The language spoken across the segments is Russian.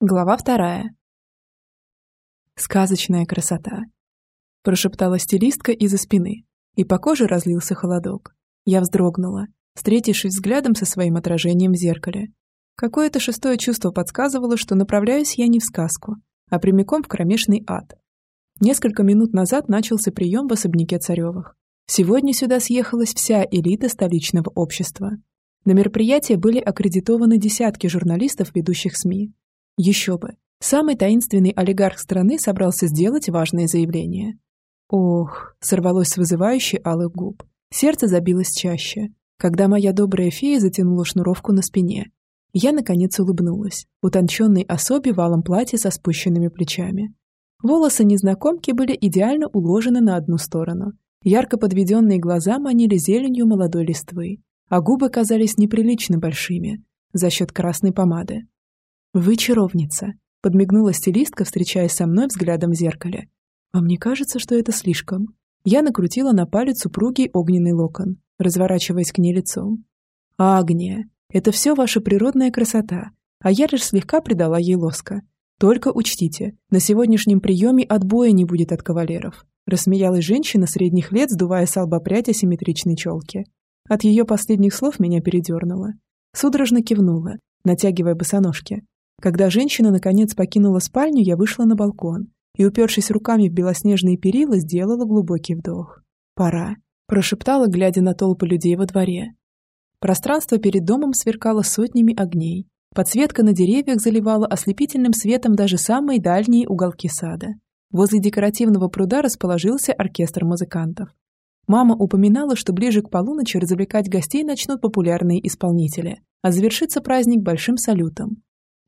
Глава вторая. Сказочная красота. Прошептала стилистка из-за спины, и по коже разлился холодок. Я вздрогнула, встретившись взглядом со своим отражением в зеркале. Какое-то шестое чувство подсказывало, что направляюсь я не в сказку, а прямиком в кромешный ад. Несколько минут назад начался прием в особняке Царевых. Сегодня сюда съехалась вся элита столичного общества. На мероприятие были аккредитованы десятки журналистов ведущих СМИ, еще бы. Самый таинственный олигарх страны собрался сделать важное заявление. Ох, сорвалось с вызывающей алых губ. Сердце забилось чаще, когда моя добрая фея затянула шнуровку на спине. Я, наконец, улыбнулась, утонченной особе валом платья со спущенными плечами. Волосы незнакомки были идеально уложены на одну сторону. Ярко подведенные глаза манили зеленью молодой листвы, а губы казались неприлично большими за счет красной помады. «Вы чаровница», — подмигнула стилистка, встречаясь со мной взглядом в зеркале. «А мне кажется, что это слишком». Я накрутила на палец упругий огненный локон, разворачиваясь к ней лицом. «Агния, это все ваша природная красота, а я лишь слегка придала ей лоска. Только учтите, на сегодняшнем приеме отбоя не будет от кавалеров», рассмеялась женщина средних лет, сдувая с лба прядь асимметричной челки. От ее последних слов меня передернуло. Судорожно кивнула, натягивая босоножки, когда женщина наконец покинула спальню, я вышла на балкон и, упершись руками в белоснежные перила, сделала глубокий вдох. «Пора», – прошептала, глядя на толпы людей во дворе. Пространство перед домом сверкало сотнями огней. Подсветка на деревьях заливала ослепительным светом даже самые дальние уголки сада. Возле декоративного пруда расположился оркестр музыкантов. Мама упоминала, что ближе к полуночи развлекать гостей начнут популярные исполнители, а завершится праздник большим салютом,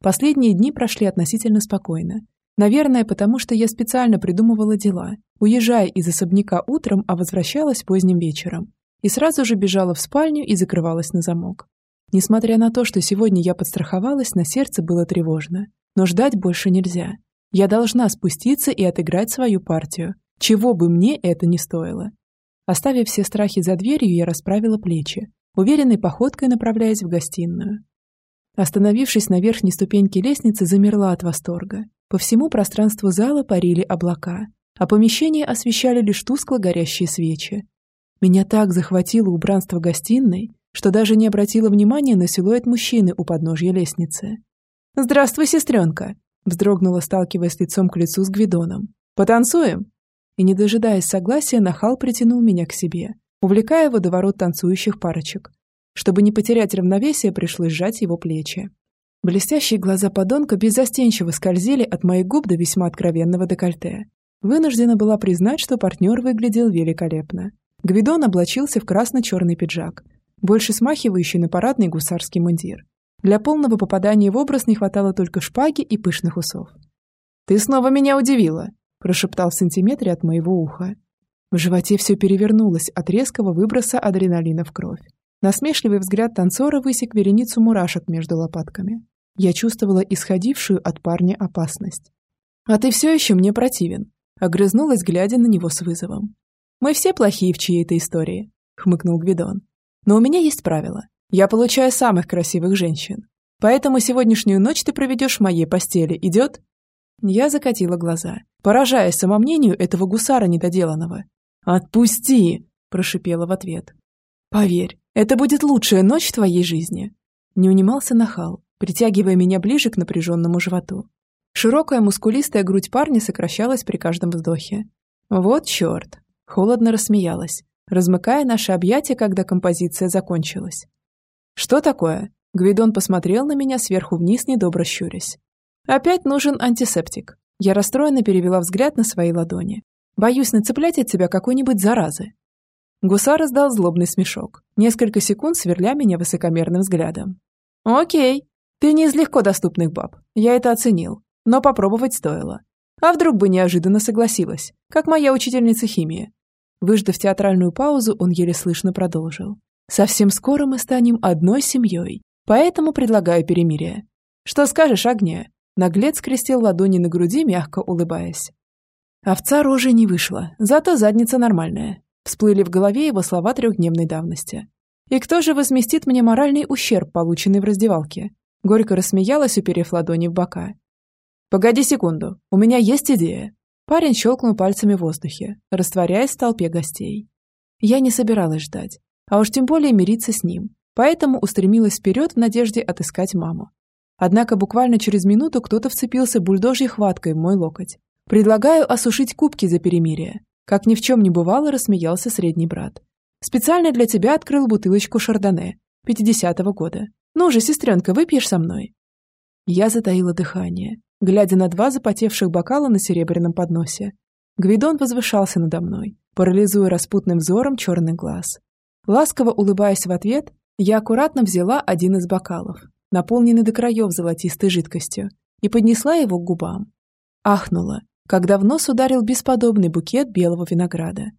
Последние дни прошли относительно спокойно. Наверное, потому что я специально придумывала дела, уезжая из особняка утром, а возвращалась поздним вечером. И сразу же бежала в спальню и закрывалась на замок. Несмотря на то, что сегодня я подстраховалась, на сердце было тревожно. Но ждать больше нельзя. Я должна спуститься и отыграть свою партию, чего бы мне это ни стоило. Оставив все страхи за дверью, я расправила плечи, уверенной походкой направляясь в гостиную. Остановившись на верхней ступеньке лестницы, замерла от восторга. По всему пространству зала парили облака, а помещение освещали лишь тускло горящие свечи. Меня так захватило убранство гостиной, что даже не обратила внимания на силуэт мужчины у подножья лестницы. «Здравствуй, сестренка!» вздрогнула, сталкиваясь лицом к лицу с Гвидоном. «Потанцуем?» И, не дожидаясь согласия, нахал притянул меня к себе, увлекая водоворот танцующих парочек, чтобы не потерять равновесие, пришлось сжать его плечи. Блестящие глаза подонка беззастенчиво скользили от моих губ до весьма откровенного декольте. Вынуждена была признать, что партнер выглядел великолепно. Гвидон облачился в красно-черный пиджак, больше смахивающий на парадный гусарский мундир. Для полного попадания в образ не хватало только шпаги и пышных усов. «Ты снова меня удивила!» – прошептал в сантиметре от моего уха. В животе все перевернулось от резкого выброса адреналина в кровь. Насмешливый взгляд танцора высек вереницу мурашек между лопатками. Я чувствовала исходившую от парня опасность. «А ты все еще мне противен», — огрызнулась, глядя на него с вызовом. «Мы все плохие в чьей-то истории», — хмыкнул Гвидон. «Но у меня есть правило. Я получаю самых красивых женщин. Поэтому сегодняшнюю ночь ты проведешь в моей постели. Идет?» Я закатила глаза, поражаясь самомнению этого гусара недоделанного. «Отпусти!» – прошипела в ответ. «Поверь, это будет лучшая ночь в твоей жизни!» Не унимался нахал, притягивая меня ближе к напряженному животу. Широкая мускулистая грудь парня сокращалась при каждом вздохе. «Вот черт!» Холодно рассмеялась, размыкая наши объятия, когда композиция закончилась. «Что такое?» Гвидон посмотрел на меня сверху вниз, недобро щурясь. «Опять нужен антисептик». Я расстроенно перевела взгляд на свои ладони. «Боюсь нацеплять от тебя какой-нибудь заразы». Гусар издал злобный смешок, несколько секунд сверля меня высокомерным взглядом. «Окей, ты не из легко доступных баб, я это оценил, но попробовать стоило. А вдруг бы неожиданно согласилась, как моя учительница химии?» Выждав театральную паузу, он еле слышно продолжил. «Совсем скоро мы станем одной семьей, поэтому предлагаю перемирие. Что скажешь, Агния?» Наглец скрестил ладони на груди, мягко улыбаясь. Овца рожей не вышла, зато задница нормальная. Всплыли в голове его слова трехдневной давности. «И кто же возместит мне моральный ущерб, полученный в раздевалке?» Горько рассмеялась, уперев ладони в бока. «Погоди секунду, у меня есть идея». Парень щелкнул пальцами в воздухе, растворяясь в толпе гостей. Я не собиралась ждать, а уж тем более мириться с ним, поэтому устремилась вперед в надежде отыскать маму. Однако буквально через минуту кто-то вцепился бульдожьей хваткой в мой локоть. «Предлагаю осушить кубки за перемирие», как ни в чем не бывало, рассмеялся средний брат. «Специально для тебя открыл бутылочку шардоне, 50-го года. Ну же, сестренка, выпьешь со мной?» Я затаила дыхание, глядя на два запотевших бокала на серебряном подносе. Гвидон возвышался надо мной, парализуя распутным взором черный глаз. Ласково улыбаясь в ответ, я аккуратно взяла один из бокалов, наполненный до краев золотистой жидкостью, и поднесла его к губам. Ахнула, когда в нос ударил бесподобный букет белого винограда.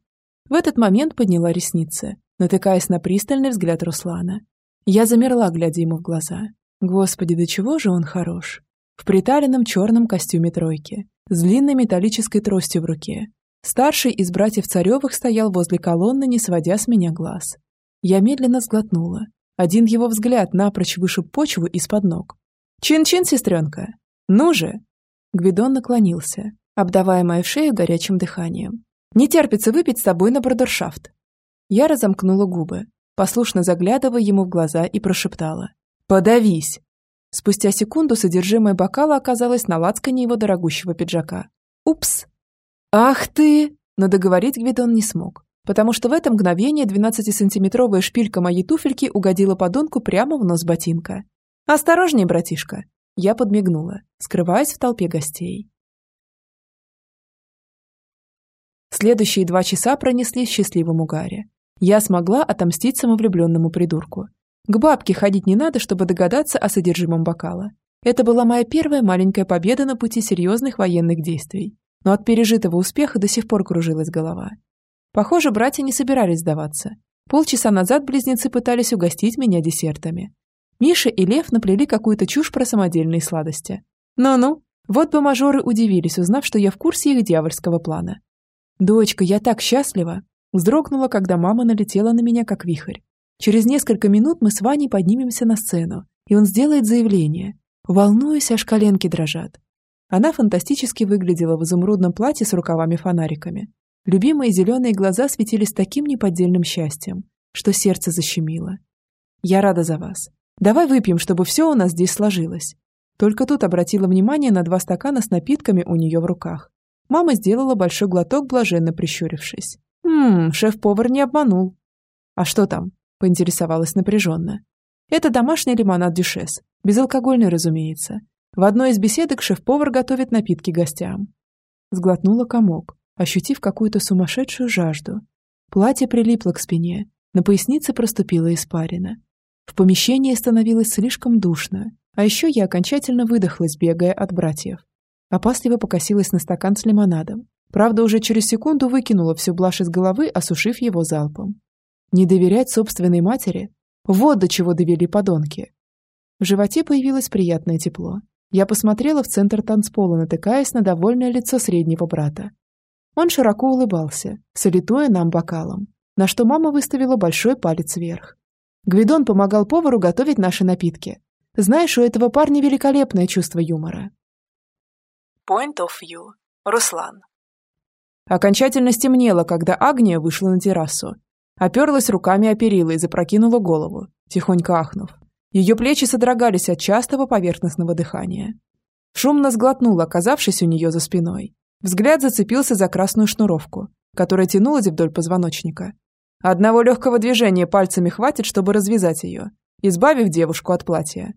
В этот момент подняла ресницы, натыкаясь на пристальный взгляд Руслана. Я замерла, глядя ему в глаза. Господи, до чего же он хорош в приталенном черном костюме тройки, с длинной металлической тростью в руке. Старший из братьев Царевых стоял возле колонны, не сводя с меня глаз. Я медленно сглотнула. Один его взгляд напрочь вышиб почву из-под ног. «Чин-чин, сестренка! Ну же!» Гвидон наклонился, обдавая мою шею горячим дыханием. «Не терпится выпить с тобой на бродершафт!» Я разомкнула губы, послушно заглядывая ему в глаза и прошептала. «Подавись!» Спустя секунду содержимое бокала оказалось на лацкане его дорогущего пиджака. «Упс!» «Ах ты!» Но договорить Гвидон не смог, потому что в это мгновение 12-сантиметровая шпилька моей туфельки угодила подонку прямо в нос ботинка. «Осторожней, братишка!» Я подмигнула, скрываясь в толпе гостей. Следующие два часа пронеслись в счастливом угаре. Я смогла отомстить самовлюбленному придурку. К бабке ходить не надо, чтобы догадаться о содержимом бокала. Это была моя первая маленькая победа на пути серьезных военных действий. Но от пережитого успеха до сих пор кружилась голова. Похоже, братья не собирались сдаваться. Полчаса назад близнецы пытались угостить меня десертами. Миша и Лев наплели какую-то чушь про самодельные сладости. Ну-ну, вот бы мажоры удивились, узнав, что я в курсе их дьявольского плана. «Дочка, я так счастлива!» Вздрогнула, когда мама налетела на меня, как вихрь. Через несколько минут мы с Ваней поднимемся на сцену, и он сделает заявление. Волнуюсь, аж коленки дрожат. Она фантастически выглядела в изумрудном платье с рукавами-фонариками. Любимые зеленые глаза светились таким неподдельным счастьем, что сердце защемило. «Я рада за вас. Давай выпьем, чтобы все у нас здесь сложилось». Только тут обратила внимание на два стакана с напитками у нее в руках. Мама сделала большой глоток, блаженно прищурившись. «Ммм, шеф-повар не обманул». «А что там?» поинтересовалась напряженно. Это домашний лимонад дюшес, безалкогольный, разумеется. В одной из беседок шеф-повар готовит напитки гостям. Сглотнула комок, ощутив какую-то сумасшедшую жажду. Платье прилипло к спине, на пояснице проступила испарина. В помещении становилось слишком душно, а еще я окончательно выдохлась, бегая от братьев. Опасливо покосилась на стакан с лимонадом. Правда, уже через секунду выкинула всю блажь из головы, осушив его залпом. Не доверять собственной матери? Вот до чего довели подонки. В животе появилось приятное тепло. Я посмотрела в центр танцпола, натыкаясь на довольное лицо среднего брата. Он широко улыбался, салютуя нам бокалом, на что мама выставила большой палец вверх. Гвидон помогал повару готовить наши напитки. Знаешь, у этого парня великолепное чувство юмора. Point of view. Руслан. Окончательно стемнело, когда Агния вышла на террасу Оперлась руками о перила и запрокинула голову, тихонько ахнув. Ее плечи содрогались от частого поверхностного дыхания. Шумно сглотнула, оказавшись у нее за спиной. Взгляд зацепился за красную шнуровку, которая тянулась вдоль позвоночника. Одного легкого движения пальцами хватит, чтобы развязать ее, избавив девушку от платья.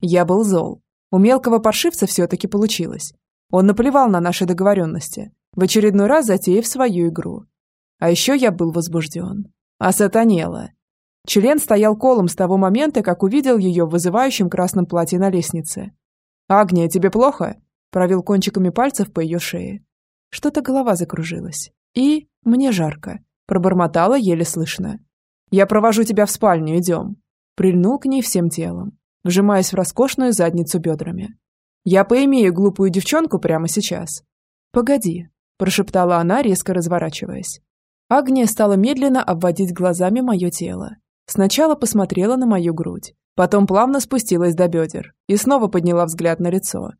Я был зол. У мелкого паршивца все-таки получилось. Он наплевал на наши договоренности, в очередной раз затеяв свою игру. А еще я был возбужден. Осатанела. Член стоял колом с того момента, как увидел ее в вызывающем красном платье на лестнице. «Агния, тебе плохо?» Провел кончиками пальцев по ее шее. Что-то голова закружилась. И мне жарко. Пробормотала еле слышно. «Я провожу тебя в спальню, идем». Прильнул к ней всем телом, вжимаясь в роскошную задницу бедрами. «Я поимею глупую девчонку прямо сейчас». «Погоди», – прошептала она, резко разворачиваясь. Агния стала медленно обводить глазами мое тело. Сначала посмотрела на мою грудь, потом плавно спустилась до бедер и снова подняла взгляд на лицо.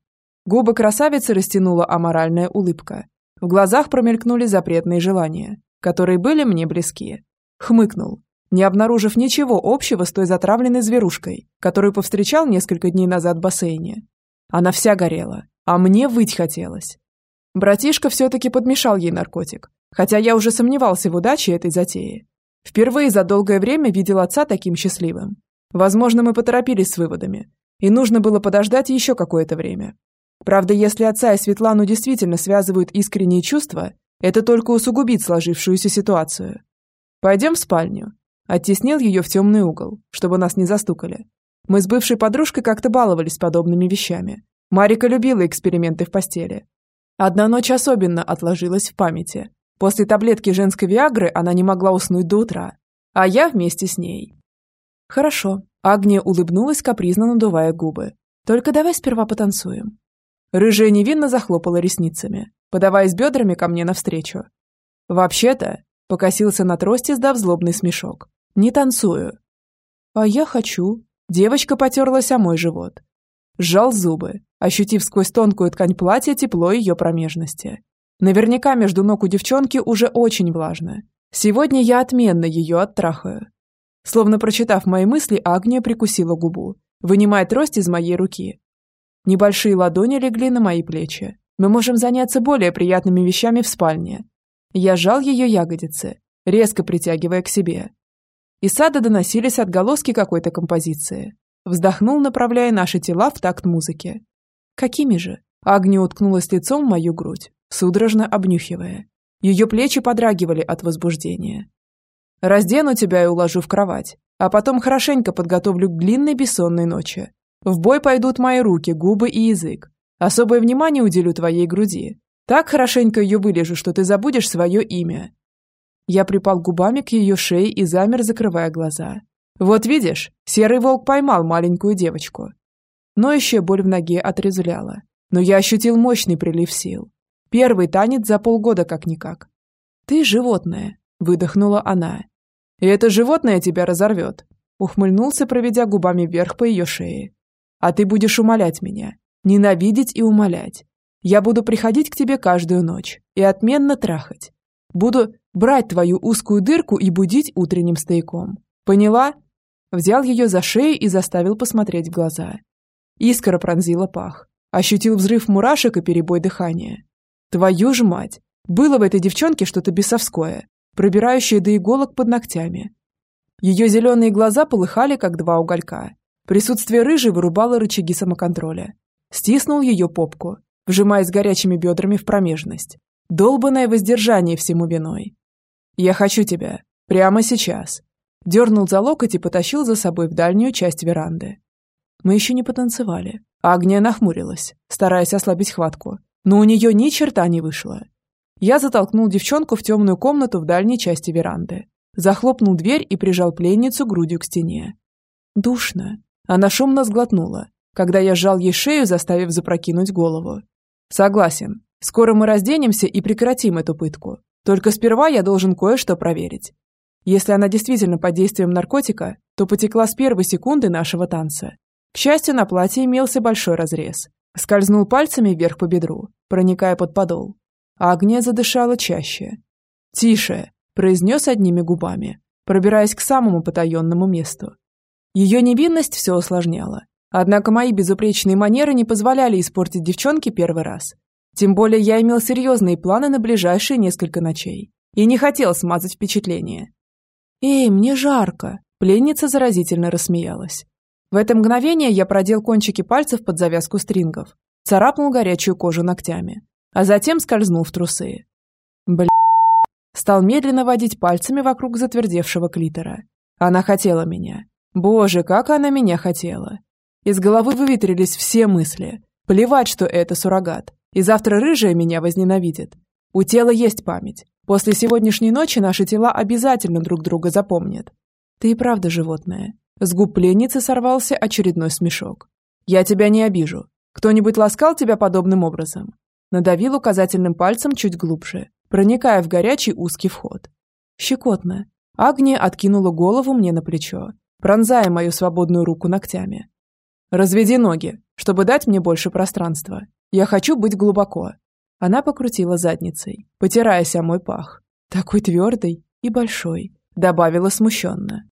Губы красавицы растянула аморальная улыбка. В глазах промелькнули запретные желания, которые были мне близки. Хмыкнул, не обнаружив ничего общего с той затравленной зверушкой, которую повстречал несколько дней назад в бассейне. Она вся горела, а мне выть хотелось. Братишка все-таки подмешал ей наркотик, хотя я уже сомневался в удаче этой затеи. Впервые за долгое время видел отца таким счастливым. Возможно, мы поторопились с выводами, и нужно было подождать еще какое-то время. Правда, если отца и Светлану действительно связывают искренние чувства, это только усугубит сложившуюся ситуацию. «Пойдем в спальню». Оттеснил ее в темный угол, чтобы нас не застукали. Мы с бывшей подружкой как-то баловались подобными вещами. Марика любила эксперименты в постели. Одна ночь особенно отложилась в памяти. После таблетки женской Виагры она не могла уснуть до утра, а я вместе с ней. «Хорошо», — Агния улыбнулась, капризно надувая губы. «Только давай сперва потанцуем». Рыжая невинно захлопала ресницами, подаваясь бедрами ко мне навстречу. «Вообще-то», — покосился на трости, сдав злобный смешок, — «не танцую». «А я хочу». Девочка потерлась о мой живот. Сжал зубы, ощутив сквозь тонкую ткань платья тепло ее промежности. Наверняка между ног у девчонки уже очень влажно. Сегодня я отменно ее оттрахаю. Словно прочитав мои мысли, Агния прикусила губу, вынимая трость из моей руки Небольшие ладони легли на мои плечи. Мы можем заняться более приятными вещами в спальне. Я сжал ее ягодицы, резко притягивая к себе. Из сада доносились отголоски какой-то композиции. Вздохнул, направляя наши тела в такт музыки. Какими же? Агния уткнулась лицом в мою грудь, судорожно обнюхивая. Ее плечи подрагивали от возбуждения. «Раздену тебя и уложу в кровать, а потом хорошенько подготовлю к длинной бессонной ночи. В бой пойдут мои руки, губы и язык. Особое внимание уделю твоей груди. Так хорошенько ее вылежу, что ты забудешь свое имя». Я припал губами к ее шее и замер, закрывая глаза. «Вот видишь, серый волк поймал маленькую девочку». Но еще боль в ноге отрезвляла. Но я ощутил мощный прилив сил. Первый танец за полгода как-никак. «Ты животное», — выдохнула она. «И это животное тебя разорвет», — ухмыльнулся, проведя губами вверх по ее шее. А ты будешь умолять меня, ненавидеть и умолять. Я буду приходить к тебе каждую ночь и отменно трахать. Буду брать твою узкую дырку и будить утренним стояком. Поняла? Взял ее за шею и заставил посмотреть в глаза. Искра пронзила пах. Ощутил взрыв мурашек и перебой дыхания. Твою ж мать! Было в этой девчонке что-то бесовское, пробирающее до иголок под ногтями. Ее зеленые глаза полыхали, как два уголька. Присутствие рыжей вырубало рычаги самоконтроля. Стиснул ее попку, вжимаясь горячими бедрами в промежность. Долбанное воздержание всему виной. «Я хочу тебя. Прямо сейчас». Дернул за локоть и потащил за собой в дальнюю часть веранды. Мы еще не потанцевали. Агния нахмурилась, стараясь ослабить хватку. Но у нее ни черта не вышло. Я затолкнул девчонку в темную комнату в дальней части веранды. Захлопнул дверь и прижал пленницу грудью к стене. Душно. Она шумно сглотнула, когда я сжал ей шею, заставив запрокинуть голову. «Согласен. Скоро мы разденемся и прекратим эту пытку. Только сперва я должен кое-что проверить. Если она действительно под действием наркотика, то потекла с первой секунды нашего танца. К счастью, на платье имелся большой разрез. Скользнул пальцами вверх по бедру, проникая под подол. А огня задышала чаще. «Тише!» – произнес одними губами, пробираясь к самому потаенному месту. Ее невинность все усложняла. Однако мои безупречные манеры не позволяли испортить девчонке первый раз. Тем более я имел серьезные планы на ближайшие несколько ночей и не хотел смазать впечатление. «Эй, мне жарко!» Пленница заразительно рассмеялась. В это мгновение я продел кончики пальцев под завязку стрингов, царапнул горячую кожу ногтями, а затем скользнул в трусы. Бля... Стал медленно водить пальцами вокруг затвердевшего клитора. Она хотела меня. Боже, как она меня хотела. Из головы выветрились все мысли. Плевать, что это суррогат. И завтра рыжая меня возненавидит. У тела есть память. После сегодняшней ночи наши тела обязательно друг друга запомнят. Ты и правда животное. С губ пленницы сорвался очередной смешок. Я тебя не обижу. Кто-нибудь ласкал тебя подобным образом? Надавил указательным пальцем чуть глубже, проникая в горячий узкий вход. Щекотно. Агния откинула голову мне на плечо, пронзая мою свободную руку ногтями. Разведи ноги, чтобы дать мне больше пространства. Я хочу быть глубоко». Она покрутила задницей, потираясь о мой пах. Такой твердый и большой, добавила смущенно.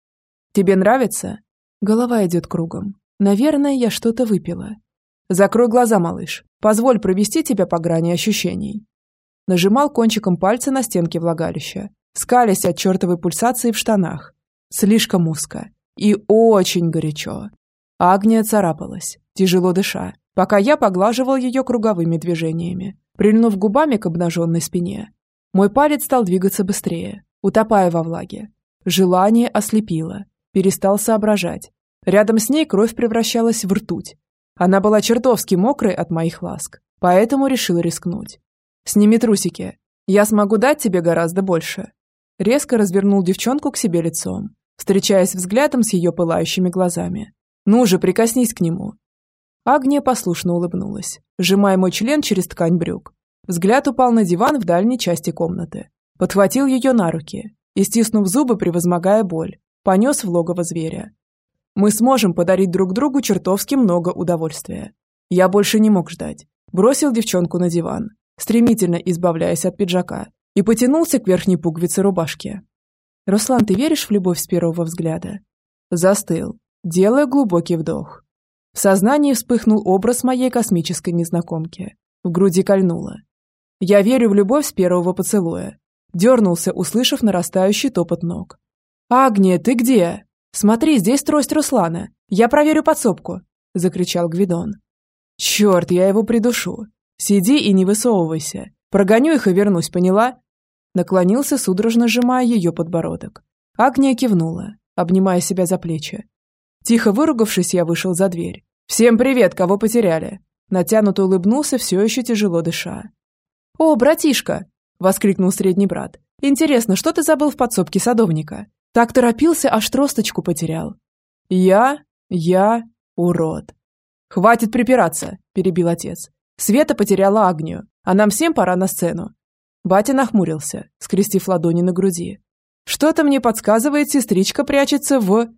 «Тебе нравится?» Голова идет кругом. Наверное, я что-то выпила. «Закрой глаза, малыш. Позволь провести тебя по грани ощущений». Нажимал кончиком пальца на стенки влагалища, скалясь от чертовой пульсации в штанах. Слишком узко. И очень горячо. Агния царапалась, тяжело дыша, пока я поглаживал ее круговыми движениями, прильнув губами к обнаженной спине. Мой палец стал двигаться быстрее, утопая во влаге. Желание ослепило, перестал соображать. Рядом с ней кровь превращалась в ртуть. Она была чертовски мокрой от моих ласк, поэтому решил рискнуть. «Сними трусики. Я смогу дать тебе гораздо больше». Резко развернул девчонку к себе лицом, встречаясь взглядом с ее пылающими глазами. «Ну же, прикоснись к нему». Агния послушно улыбнулась, сжимая мой член через ткань брюк. Взгляд упал на диван в дальней части комнаты. Подхватил ее на руки и, стиснув зубы, превозмогая боль, понес в логово зверя. Мы сможем подарить друг другу чертовски много удовольствия. Я больше не мог ждать. Бросил девчонку на диван, стремительно избавляясь от пиджака, и потянулся к верхней пуговице рубашки. «Руслан, ты веришь в любовь с первого взгляда?» Застыл, делая глубокий вдох. В сознании вспыхнул образ моей космической незнакомки. В груди кольнуло. «Я верю в любовь с первого поцелуя». Дернулся, услышав нарастающий топот ног. «Агния, ты где? Смотри, здесь трость Руслана. Я проверю подсобку!» Закричал Гвидон. «Черт, я его придушу. Сиди и не высовывайся. Прогоню их и вернусь, поняла?» Наклонился, судорожно сжимая ее подбородок. Агния кивнула, обнимая себя за плечи. Тихо выругавшись, я вышел за дверь. «Всем привет, кого потеряли?» Натянуто улыбнулся, все еще тяжело дыша. «О, братишка!» – воскликнул средний брат. «Интересно, что ты забыл в подсобке садовника? Так торопился, аж тросточку потерял». «Я? Я? Урод!» «Хватит припираться!» – перебил отец. Света потеряла Агнию, а нам всем пора на сцену. Батя нахмурился, скрестив ладони на груди. Что-то мне подсказывает, сестричка прячется в...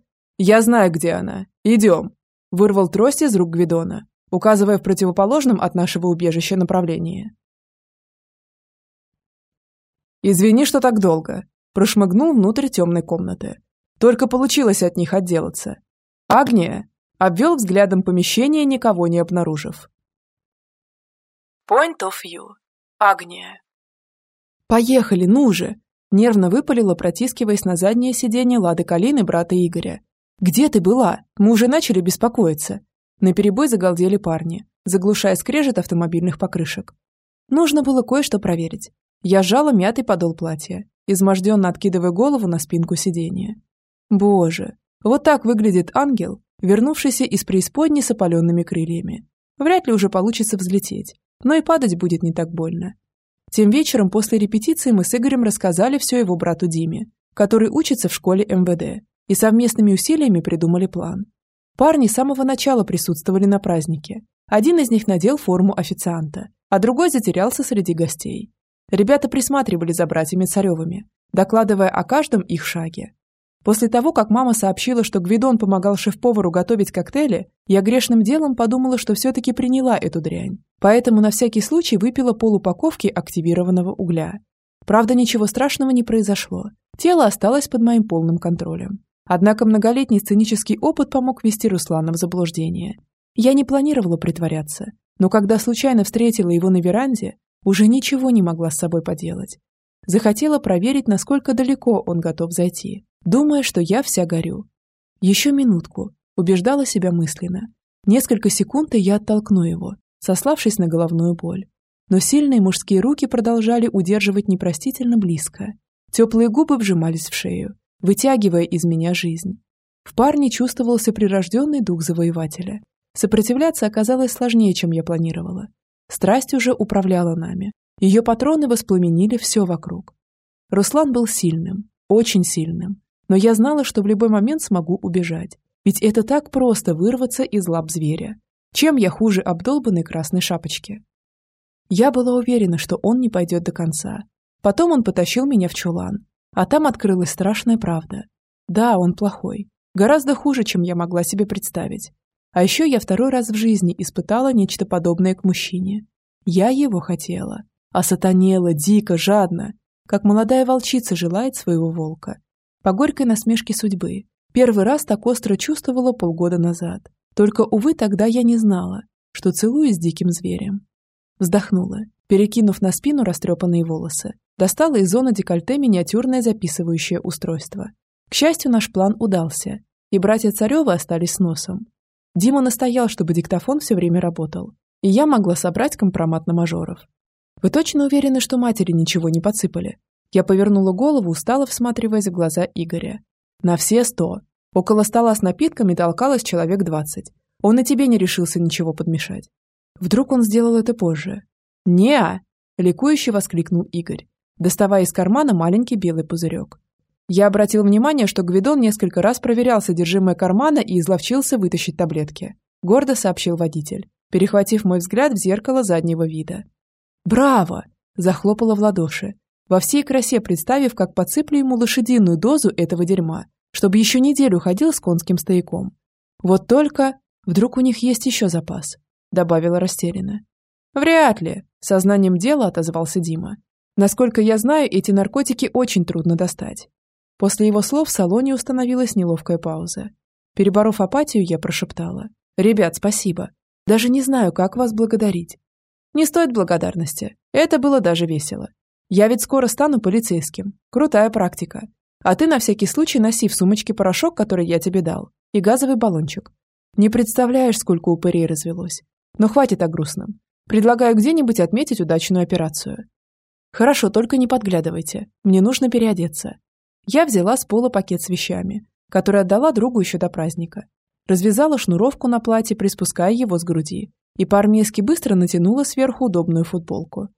Я знаю, где она. Идем. Вырвал трость из рук Гвидона, указывая в противоположном от нашего убежища направлении. «Извини, что так долго», – прошмыгнул внутрь темной комнаты. Только получилось от них отделаться. «Агния!» – обвел взглядом помещение, никого не обнаружив. Point of view. Агния. «Поехали, ну же!» Нервно выпалила, протискиваясь на заднее сиденье Лады Калины брата Игоря. «Где ты была? Мы уже начали беспокоиться». На перебой загалдели парни, заглушая скрежет автомобильных покрышек. Нужно было кое-что проверить. Я сжала мятый подол платья, изможденно откидывая голову на спинку сиденья. Боже, вот так выглядит ангел, вернувшийся из преисподней с опаленными крыльями. Вряд ли уже получится взлететь но и падать будет не так больно. Тем вечером после репетиции мы с Игорем рассказали все его брату Диме, который учится в школе МВД, и совместными усилиями придумали план. Парни с самого начала присутствовали на празднике. Один из них надел форму официанта, а другой затерялся среди гостей. Ребята присматривали за братьями Царевыми, докладывая о каждом их шаге. После того, как мама сообщила, что Гвидон помогал шеф-повару готовить коктейли, я грешным делом подумала, что все-таки приняла эту дрянь. Поэтому на всякий случай выпила полупаковки активированного угля. Правда, ничего страшного не произошло. Тело осталось под моим полным контролем. Однако многолетний сценический опыт помог ввести Руслана в заблуждение. Я не планировала притворяться, но когда случайно встретила его на веранде, уже ничего не могла с собой поделать. Захотела проверить, насколько далеко он готов зайти думая, что я вся горю. Еще минутку, убеждала себя мысленно. Несколько секунд, и я оттолкну его, сославшись на головную боль. Но сильные мужские руки продолжали удерживать непростительно близко. Теплые губы вжимались в шею, вытягивая из меня жизнь. В парне чувствовался прирожденный дух завоевателя. Сопротивляться оказалось сложнее, чем я планировала. Страсть уже управляла нами. Ее патроны воспламенили все вокруг. Руслан был сильным, очень сильным, но я знала, что в любой момент смогу убежать. Ведь это так просто вырваться из лап зверя. Чем я хуже обдолбанной красной шапочки? Я была уверена, что он не пойдет до конца. Потом он потащил меня в чулан. А там открылась страшная правда. Да, он плохой. Гораздо хуже, чем я могла себе представить. А еще я второй раз в жизни испытала нечто подобное к мужчине. Я его хотела. Осатанела, дико, жадно, как молодая волчица желает своего волка. По горькой насмешке судьбы. Первый раз так остро чувствовала полгода назад. Только, увы, тогда я не знала, что целую с диким зверем. Вздохнула, перекинув на спину растрепанные волосы. Достала из зоны декольте миниатюрное записывающее устройство. К счастью, наш план удался, и братья Царевы остались с носом. Дима настоял, чтобы диктофон все время работал, и я могла собрать компромат на мажоров. «Вы точно уверены, что матери ничего не подсыпали?» Я повернула голову, устало всматриваясь в глаза Игоря. «На все сто. Около стола с напитками толкалось человек двадцать. Он и тебе не решился ничего подмешать. Вдруг он сделал это позже. «Не-а!» – ликующе воскликнул Игорь, доставая из кармана маленький белый пузырек. Я обратил внимание, что Гвидон несколько раз проверял содержимое кармана и изловчился вытащить таблетки. Гордо сообщил водитель, перехватив мой взгляд в зеркало заднего вида. «Браво!» – захлопала в ладоши, во всей красе представив, как подсыплю ему лошадиную дозу этого дерьма, чтобы еще неделю ходил с конским стояком. Вот только вдруг у них есть еще запас. — добавила растерянно. «Вряд ли», — сознанием дела отозвался Дима. «Насколько я знаю, эти наркотики очень трудно достать». После его слов в салоне установилась неловкая пауза. Переборов апатию, я прошептала. «Ребят, спасибо. Даже не знаю, как вас благодарить». «Не стоит благодарности. Это было даже весело. Я ведь скоро стану полицейским. Крутая практика. А ты на всякий случай носи в сумочке порошок, который я тебе дал, и газовый баллончик. Не представляешь, сколько упырей развелось. Но хватит о грустном. Предлагаю где-нибудь отметить удачную операцию. Хорошо, только не подглядывайте. Мне нужно переодеться. Я взяла с пола пакет с вещами, который отдала другу еще до праздника. Развязала шнуровку на платье, приспуская его с груди, и по-армейски быстро натянула сверху удобную футболку.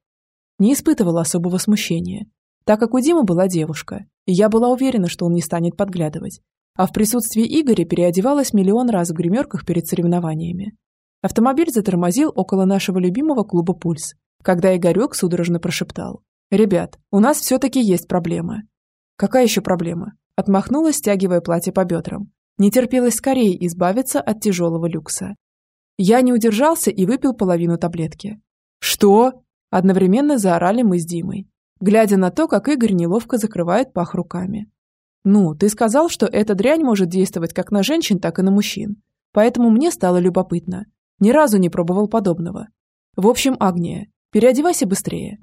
Не испытывала особого смущения, так как у Димы была девушка, и я была уверена, что он не станет подглядывать. А в присутствии Игоря переодевалась миллион раз в гримерках перед соревнованиями. Автомобиль затормозил около нашего любимого клуба «Пульс», когда Игорек судорожно прошептал. «Ребят, у нас все-таки есть проблема». «Какая еще проблема?» Отмахнулась, стягивая платье по бедрам. Не терпелось скорее избавиться от тяжелого люкса. Я не удержался и выпил половину таблетки. «Что?» Одновременно заорали мы с Димой, глядя на то, как Игорь неловко закрывает пах руками. «Ну, ты сказал, что эта дрянь может действовать как на женщин, так и на мужчин. Поэтому мне стало любопытно, ни разу не пробовал подобного. В общем, Агния, переодевайся быстрее.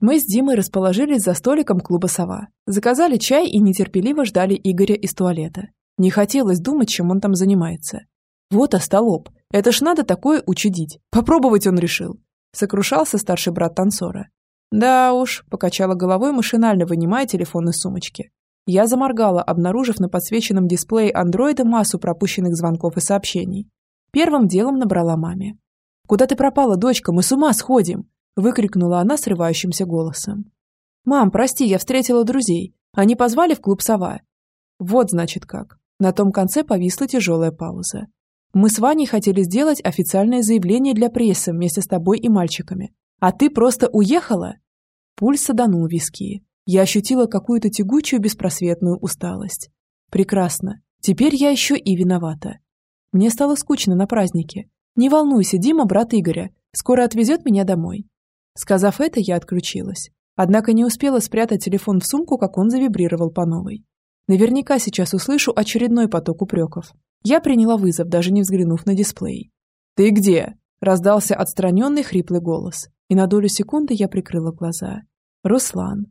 Мы с Димой расположились за столиком клуба «Сова». Заказали чай и нетерпеливо ждали Игоря из туалета. Не хотелось думать, чем он там занимается. Вот остолоп. Это ж надо такое учудить. Попробовать он решил. Сокрушался старший брат танцора. Да уж, покачала головой, машинально вынимая телефон из сумочки. Я заморгала, обнаружив на подсвеченном дисплее андроида массу пропущенных звонков и сообщений. Первым делом набрала маме. «Куда ты пропала, дочка? Мы с ума сходим!» выкрикнула она срывающимся голосом. «Мам, прости, я встретила друзей. Они позвали в клуб «Сова». Вот, значит, как. На том конце повисла тяжелая пауза. Мы с Ваней хотели сделать официальное заявление для прессы вместе с тобой и мальчиками. А ты просто уехала?» Пульс саданул виски. Я ощутила какую-то тягучую беспросветную усталость. Прекрасно. Теперь я еще и виновата. Мне стало скучно на празднике. Не волнуйся, Дима, брат Игоря, скоро отвезет меня домой. Сказав это, я отключилась. Однако не успела спрятать телефон в сумку, как он завибрировал по новой. Наверняка сейчас услышу очередной поток упреков. Я приняла вызов, даже не взглянув на дисплей. «Ты где?» – раздался отстраненный хриплый голос, и на долю секунды я прикрыла глаза. «Руслан».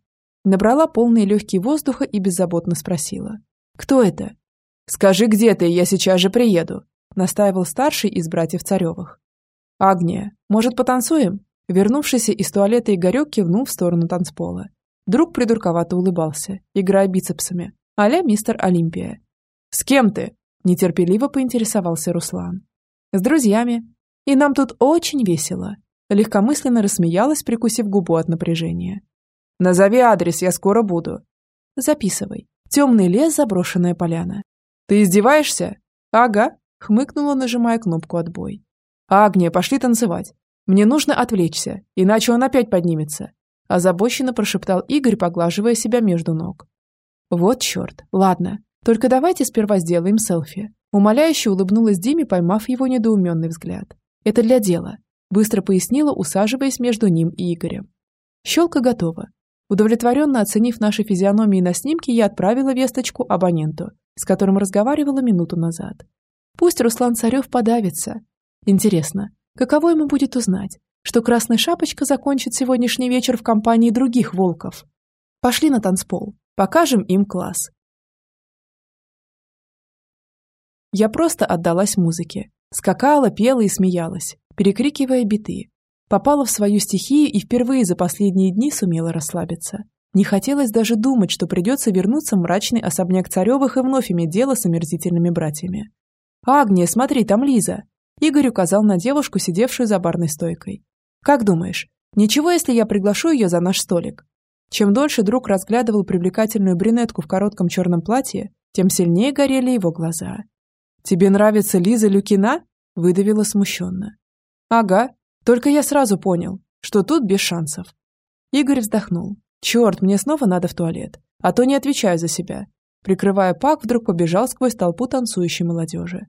Набрала полные легкие воздуха и беззаботно спросила. «Кто это?» «Скажи, где ты, я сейчас же приеду», настаивал старший из братьев Царевых. «Агния, может, потанцуем?» Вернувшийся из туалета Игорек кивнул в сторону танцпола. Друг придурковато улыбался, играя бицепсами, а мистер Олимпия. «С кем ты?» – нетерпеливо поинтересовался Руслан. «С друзьями. И нам тут очень весело», – легкомысленно рассмеялась, прикусив губу от напряжения. Назови адрес, я скоро буду. Записывай. Темный лес, заброшенная поляна. Ты издеваешься? Ага, хмыкнула, нажимая кнопку отбой. Агния, пошли танцевать. Мне нужно отвлечься, иначе он опять поднимется. Озабоченно прошептал Игорь, поглаживая себя между ног. Вот черт. Ладно, Только давайте сперва сделаем селфи. Умоляюще улыбнулась Диме, поймав его недоуменный взгляд. Это для дела. Быстро пояснила, усаживаясь между ним и Игорем. Щелка готова. Удовлетворенно оценив наши физиономии на снимке, я отправила весточку абоненту, с которым разговаривала минуту назад. Пусть Руслан Царев подавится. Интересно, каково ему будет узнать, что Красная Шапочка закончит сегодняшний вечер в компании других волков? Пошли на танцпол, покажем им класс. Я просто отдалась музыке. Скакала, пела и смеялась, перекрикивая биты. Попала в свою стихию и впервые за последние дни сумела расслабиться. Не хотелось даже думать, что придется вернуться в мрачный особняк Царевых и вновь иметь дело с омерзительными братьями. «Агния, смотри, там Лиза!» Игорь указал на девушку, сидевшую за барной стойкой. «Как думаешь, ничего, если я приглашу ее за наш столик?» Чем дольше друг разглядывал привлекательную брюнетку в коротком черном платье, тем сильнее горели его глаза. «Тебе нравится Лиза Люкина?» – выдавила смущенно. «Ага, только я сразу понял, что тут без шансов». Игорь вздохнул. «Черт, мне снова надо в туалет, а то не отвечаю за себя». Прикрывая пак, вдруг побежал сквозь толпу танцующей молодежи.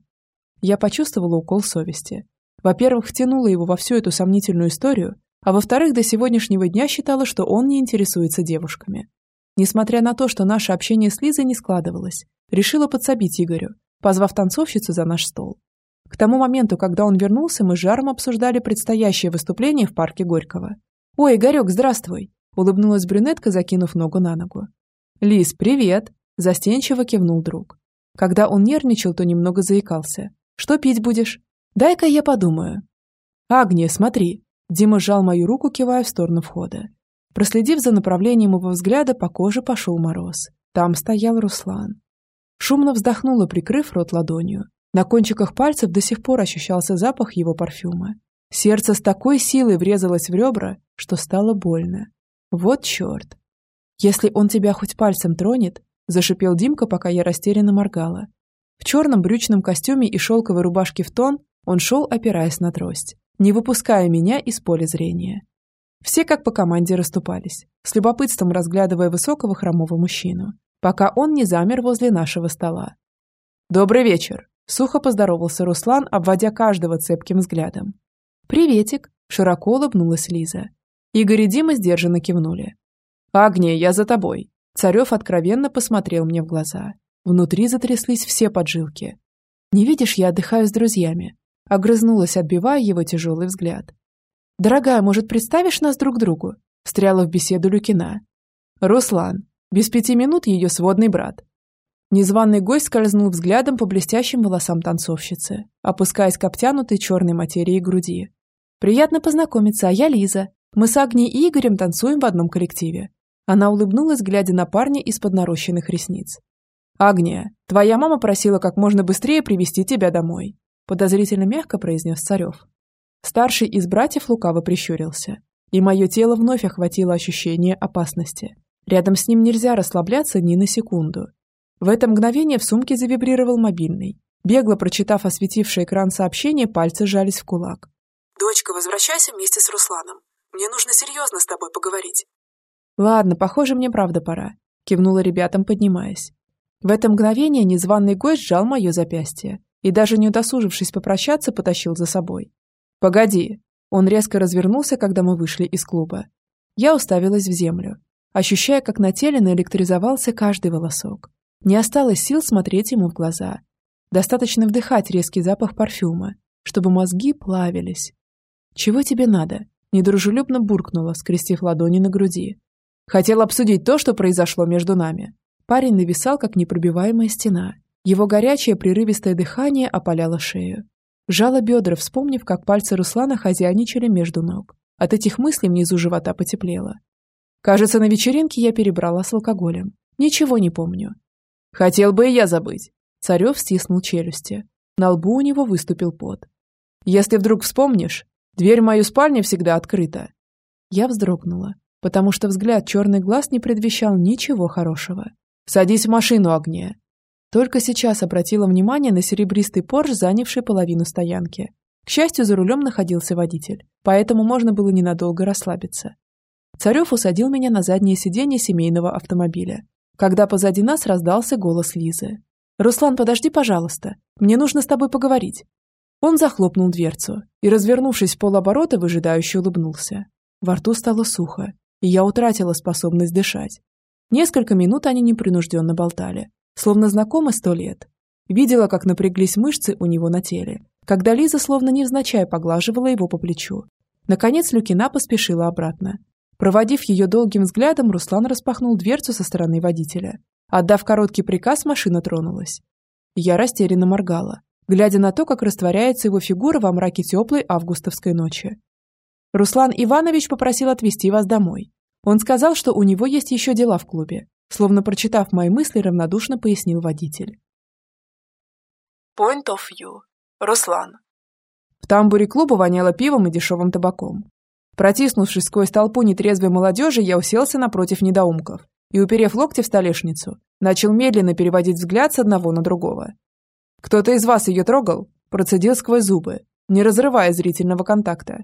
Я почувствовала укол совести. Во-первых, втянула его во всю эту сомнительную историю, а во-вторых, до сегодняшнего дня считала, что он не интересуется девушками. Несмотря на то, что наше общение с Лизой не складывалось, решила подсобить Игорю, позвав танцовщицу за наш стол. К тому моменту, когда он вернулся, мы с жаром обсуждали предстоящее выступление в парке Горького. «Ой, Игорек, здравствуй!» – улыбнулась брюнетка, закинув ногу на ногу. «Лиз, привет!» – застенчиво кивнул друг. Когда он нервничал, то немного заикался. «Что пить будешь?» «Дай-ка я подумаю». «Агния, смотри!» Дима сжал мою руку, кивая в сторону входа. Проследив за направлением его взгляда, по коже пошел мороз. Там стоял Руслан. Шумно вздохнула, прикрыв рот ладонью. На кончиках пальцев до сих пор ощущался запах его парфюма. Сердце с такой силой врезалось в ребра, что стало больно. Вот черт. Если он тебя хоть пальцем тронет, зашипел Димка, пока я растерянно моргала. В черном брючном костюме и шелковой рубашке в тон он шел, опираясь на трость, не выпуская меня из поля зрения. Все как по команде расступались, с любопытством разглядывая высокого хромого мужчину пока он не замер возле нашего стола. «Добрый вечер!» – сухо поздоровался Руслан, обводя каждого цепким взглядом. «Приветик!» – широко улыбнулась Лиза. Игорь и Дима сдержанно кивнули. «Агния, я за тобой!» Царев откровенно посмотрел мне в глаза. Внутри затряслись все поджилки. «Не видишь, я отдыхаю с друзьями», – огрызнулась, отбивая его тяжелый взгляд. «Дорогая, может, представишь нас друг другу?» – встряла в беседу Люкина. «Руслан, без пяти минут ее сводный брат. Незваный гость скользнул взглядом по блестящим волосам танцовщицы, опускаясь к обтянутой черной материи груди. «Приятно познакомиться, а я Лиза. Мы с Агнией и Игорем танцуем в одном коллективе». Она улыбнулась, глядя на парня из-под нарощенных ресниц. «Агния, твоя мама просила как можно быстрее привести тебя домой», подозрительно мягко произнес Царев. Старший из братьев лукаво прищурился, и мое тело вновь охватило ощущение опасности. Рядом с ним нельзя расслабляться ни на секунду. В это мгновение в сумке завибрировал мобильный. Бегло прочитав осветивший экран сообщения, пальцы сжались в кулак. «Дочка, возвращайся вместе с Русланом. Мне нужно серьезно с тобой поговорить». «Ладно, похоже, мне правда пора», — кивнула ребятам, поднимаясь. В это мгновение незваный гость сжал мое запястье и, даже не удосужившись попрощаться, потащил за собой. «Погоди!» Он резко развернулся, когда мы вышли из клуба. Я уставилась в землю ощущая, как на теле наэлектризовался каждый волосок. Не осталось сил смотреть ему в глаза. Достаточно вдыхать резкий запах парфюма, чтобы мозги плавились. «Чего тебе надо?» – недружелюбно буркнула, скрестив ладони на груди. «Хотел обсудить то, что произошло между нами». Парень нависал, как непробиваемая стена. Его горячее прерывистое дыхание опаляло шею. Жало бедра, вспомнив, как пальцы Руслана хозяйничали между ног. От этих мыслей внизу живота потеплело. Кажется, на вечеринке я перебрала с алкоголем. Ничего не помню. Хотел бы и я забыть. Царев стиснул челюсти. На лбу у него выступил пот. Если вдруг вспомнишь, дверь в мою спальню всегда открыта. Я вздрогнула, потому что взгляд черный глаз не предвещал ничего хорошего. «Садись в машину, Агния!» Только сейчас обратила внимание на серебристый Порш, занявший половину стоянки. К счастью, за рулем находился водитель, поэтому можно было ненадолго расслабиться. Царев усадил меня на заднее сиденье семейного автомобиля, когда позади нас раздался голос Лизы. «Руслан, подожди, пожалуйста. Мне нужно с тобой поговорить». Он захлопнул дверцу и, развернувшись в полоборота, выжидающе улыбнулся. Во рту стало сухо, и я утратила способность дышать. Несколько минут они непринужденно болтали, словно знакомы сто лет. Видела, как напряглись мышцы у него на теле, когда Лиза словно невзначай поглаживала его по плечу. Наконец Люкина поспешила обратно. Проводив ее долгим взглядом, Руслан распахнул дверцу со стороны водителя. Отдав короткий приказ, машина тронулась. Я растерянно моргала, глядя на то, как растворяется его фигура во мраке теплой августовской ночи. Руслан Иванович попросил отвезти вас домой. Он сказал, что у него есть еще дела в клубе. Словно прочитав мои мысли, равнодушно пояснил водитель. Point of view. Руслан. В тамбуре клуба воняло пивом и дешевым табаком. Протиснувшись сквозь толпу нетрезвой молодежи, я уселся напротив недоумков и, уперев локти в столешницу, начал медленно переводить взгляд с одного на другого. «Кто-то из вас ее трогал?» Процедил сквозь зубы, не разрывая зрительного контакта.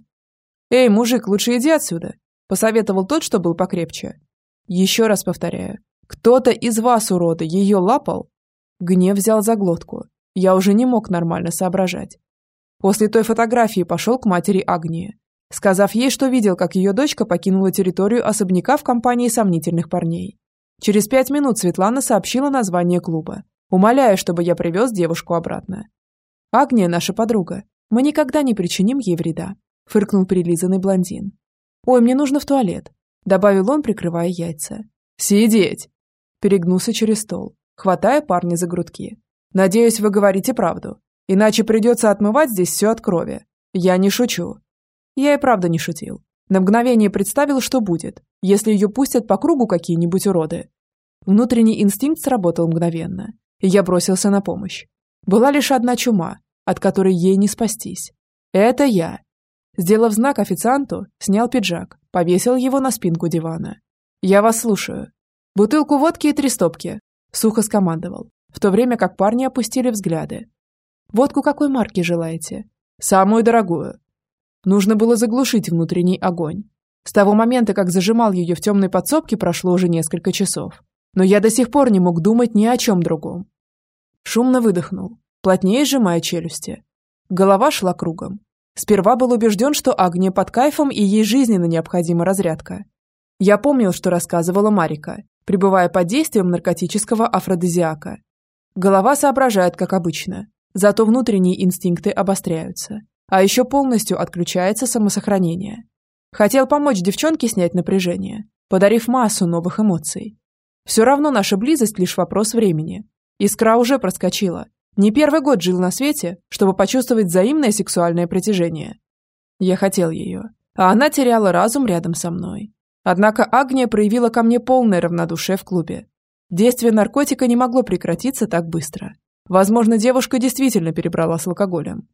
«Эй, мужик, лучше иди отсюда!» Посоветовал тот, что был покрепче. Еще раз повторяю. Кто-то из вас, уроды, ее лапал? Гнев взял за глотку. Я уже не мог нормально соображать. После той фотографии пошел к матери Агнии, сказав ей, что видел, как ее дочка покинула территорию особняка в компании сомнительных парней. Через пять минут Светлана сообщила название клуба, умоляя, чтобы я привез девушку обратно. «Агния наша подруга. Мы никогда не причиним ей вреда», – фыркнул прилизанный блондин. «Ой, мне нужно в туалет», – добавил он, прикрывая яйца. «Сидеть!» – перегнулся через стол, хватая парня за грудки. «Надеюсь, вы говорите правду. Иначе придется отмывать здесь все от крови. Я не шучу». Я и правда не шутил. На мгновение представил, что будет, если ее пустят по кругу какие-нибудь уроды. Внутренний инстинкт сработал мгновенно, и я бросился на помощь. Была лишь одна чума, от которой ей не спастись. Это я. Сделав знак официанту, снял пиджак, повесил его на спинку дивана. «Я вас слушаю. Бутылку водки и три стопки», – сухо скомандовал, в то время как парни опустили взгляды. «Водку какой марки желаете?» «Самую дорогую». Нужно было заглушить внутренний огонь. С того момента, как зажимал ее в темной подсобке, прошло уже несколько часов. Но я до сих пор не мог думать ни о чем другом. Шумно выдохнул, плотнее сжимая челюсти. Голова шла кругом. Сперва был убежден, что Агния под кайфом и ей жизненно необходима разрядка. Я помнил, что рассказывала Марика, пребывая под действием наркотического афродизиака. Голова соображает, как обычно, зато внутренние инстинкты обостряются. А еще полностью отключается самосохранение. Хотел помочь девчонке снять напряжение, подарив массу новых эмоций. Все равно наша близость лишь вопрос времени. Искра уже проскочила, не первый год жил на свете, чтобы почувствовать взаимное сексуальное притяжение. Я хотел ее, а она теряла разум рядом со мной. Однако Агния проявила ко мне полное равнодушие в клубе. Действие наркотика не могло прекратиться так быстро. Возможно, девушка действительно перебрала с алкоголем.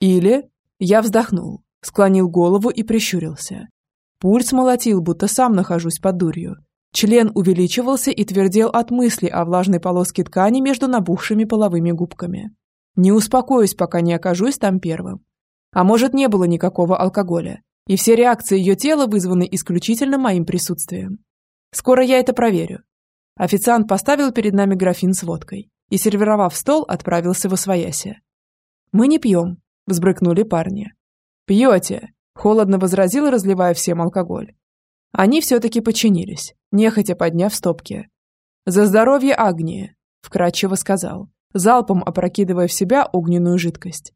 Или... Я вздохнул, склонил голову и прищурился. Пульс молотил, будто сам нахожусь под дурью. Член увеличивался и твердел от мысли о влажной полоске ткани между набухшими половыми губками. Не успокоюсь, пока не окажусь там первым. А может, не было никакого алкоголя, и все реакции ее тела вызваны исключительно моим присутствием. Скоро я это проверю. Официант поставил перед нами графин с водкой и, сервировав стол, отправился в освояси. «Мы не пьем», – взбрыкнули парни. «Пьете», – холодно возразил, разливая всем алкоголь. Они все-таки подчинились, нехотя подняв стопки. «За здоровье Агнии!» – вкратчиво сказал, залпом опрокидывая в себя огненную жидкость.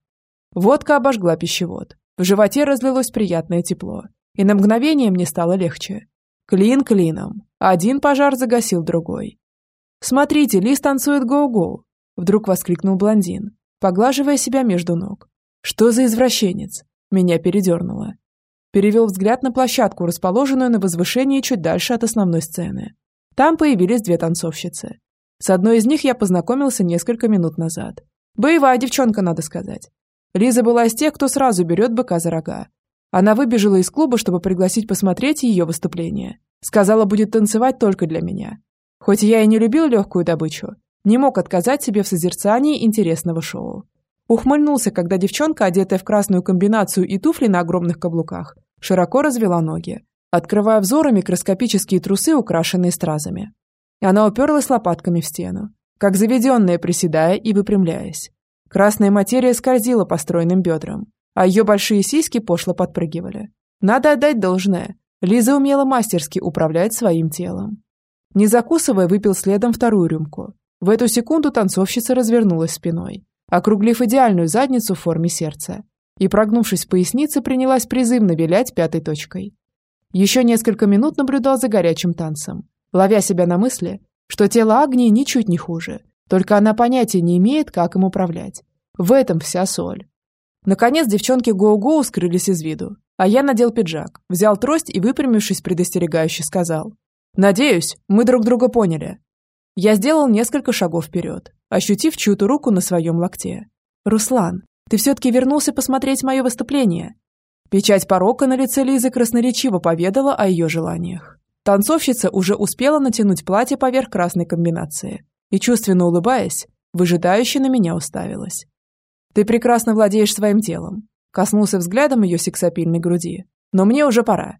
Водка обожгла пищевод. В животе разлилось приятное тепло, и на мгновение мне стало легче. Клин клином. Один пожар загасил другой. «Смотрите, Лис танцует гоу-гоу!» – вдруг воскликнул блондин, поглаживая себя между ног. «Что за извращенец?» Меня передернуло перевел взгляд на площадку, расположенную на возвышении чуть дальше от основной сцены. Там появились две танцовщицы. С одной из них я познакомился несколько минут назад. Боевая девчонка, надо сказать. Лиза была из тех, кто сразу берет быка за рога. Она выбежала из клуба, чтобы пригласить посмотреть ее выступление. Сказала, будет танцевать только для меня. Хоть я и не любил легкую добычу, не мог отказать себе в созерцании интересного шоу. Ухмыльнулся, когда девчонка, одетая в красную комбинацию и туфли на огромных каблуках, широко развела ноги, открывая взором микроскопические трусы, украшенные стразами. Она уперлась лопатками в стену, как заведенная, приседая и выпрямляясь. Красная материя скользила по стройным бедрам, а ее большие сиськи пошло подпрыгивали. Надо отдать должное. Лиза умела мастерски управлять своим телом. Не закусывая, выпил следом вторую рюмку. В эту секунду танцовщица развернулась спиной, округлив идеальную задницу в форме сердца, и, прогнувшись в пояснице, принялась призывно вилять пятой точкой. Еще несколько минут наблюдал за горячим танцем, ловя себя на мысли, что тело Агнии ничуть не хуже, только она понятия не имеет, как им управлять. В этом вся соль. Наконец девчонки Гоу-Гоу скрылись из виду, а я надел пиджак, взял трость и, выпрямившись предостерегающе, сказал. «Надеюсь, мы друг друга поняли». Я сделал несколько шагов вперед, ощутив чью-то руку на своем локте. «Руслан, ты все-таки вернулся посмотреть мое выступление?» Печать порока на лице Лизы красноречиво поведала о ее желаниях. Танцовщица уже успела натянуть платье поверх красной комбинации и, чувственно улыбаясь, выжидающе на меня уставилась. «Ты прекрасно владеешь своим телом», коснулся взглядом ее сексапильной груди. «Но мне уже пора».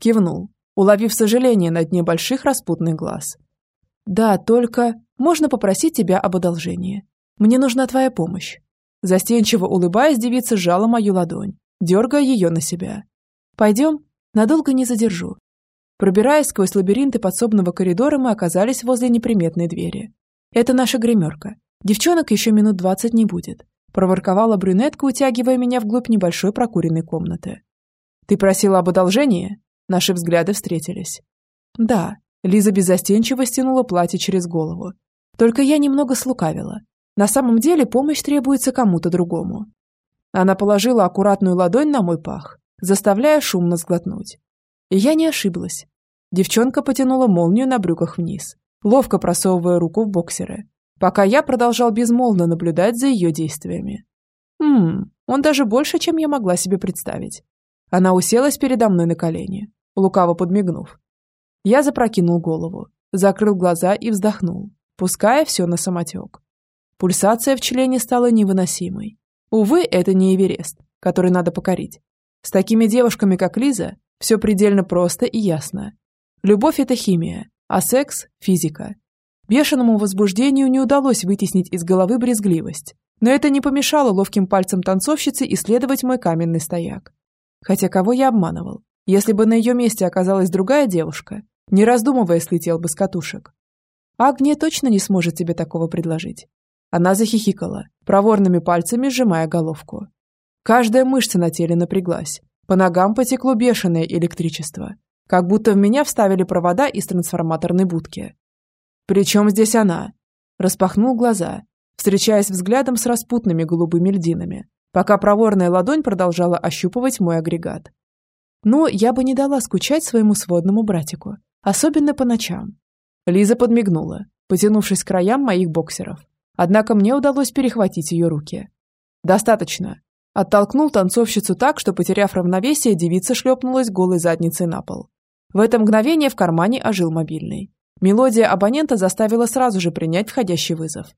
Кивнул, уловив сожаление на дне больших распутных глаз. «Да, только можно попросить тебя об одолжении. Мне нужна твоя помощь». Застенчиво улыбаясь, девица сжала мою ладонь, дергая ее на себя. «Пойдем? Надолго не задержу». Пробираясь сквозь лабиринты подсобного коридора, мы оказались возле неприметной двери. «Это наша гримерка. Девчонок еще минут двадцать не будет проворковала брюнетка, утягивая меня вглубь небольшой прокуренной комнаты. «Ты просила об одолжении?» Наши взгляды встретились. «Да», Лиза безостенчиво стянула платье через голову. «Только я немного слукавила. На самом деле помощь требуется кому-то другому». Она положила аккуратную ладонь на мой пах, заставляя шумно сглотнуть. И я не ошиблась. Девчонка потянула молнию на брюках вниз, ловко просовывая руку в боксеры пока я продолжал безмолвно наблюдать за ее действиями. Хм, он даже больше, чем я могла себе представить. Она уселась передо мной на колени, лукаво подмигнув. Я запрокинул голову, закрыл глаза и вздохнул, пуская все на самотек. Пульсация в члене стала невыносимой. Увы, это не Эверест, который надо покорить. С такими девушками, как Лиза, все предельно просто и ясно. Любовь – это химия, а секс – физика. Бешеному возбуждению не удалось вытеснить из головы брезгливость, но это не помешало ловким пальцам танцовщицы исследовать мой каменный стояк. Хотя кого я обманывал? Если бы на ее месте оказалась другая девушка, не раздумывая, слетел бы с катушек. Агния точно не сможет тебе такого предложить. Она захихикала, проворными пальцами сжимая головку. Каждая мышца на теле напряглась. По ногам потекло бешеное электричество. Как будто в меня вставили провода из трансформаторной будки. «При чем здесь она?» Распахнул глаза, встречаясь взглядом с распутными голубыми льдинами, пока проворная ладонь продолжала ощупывать мой агрегат. Но я бы не дала скучать своему сводному братику, особенно по ночам. Лиза подмигнула, потянувшись к краям моих боксеров. Однако мне удалось перехватить ее руки. «Достаточно». Оттолкнул танцовщицу так, что, потеряв равновесие, девица шлепнулась голой задницей на пол. В это мгновение в кармане ожил мобильный. Мелодия абонента заставила сразу же принять входящий вызов.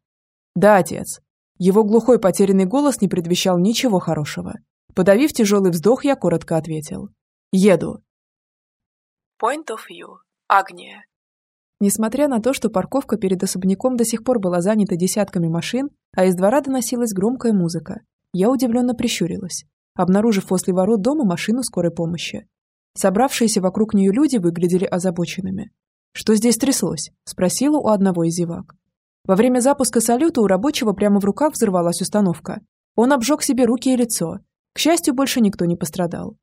«Да, отец». Его глухой потерянный голос не предвещал ничего хорошего. Подавив тяжелый вздох, я коротко ответил. «Еду». Point of view. Агния. Несмотря на то, что парковка перед особняком до сих пор была занята десятками машин, а из двора доносилась громкая музыка, я удивленно прищурилась, обнаружив после ворот дома машину скорой помощи. Собравшиеся вокруг нее люди выглядели озабоченными. «Что здесь тряслось?» – спросила у одного из зевак. Во время запуска салюта у рабочего прямо в руках взорвалась установка. Он обжег себе руки и лицо. К счастью, больше никто не пострадал.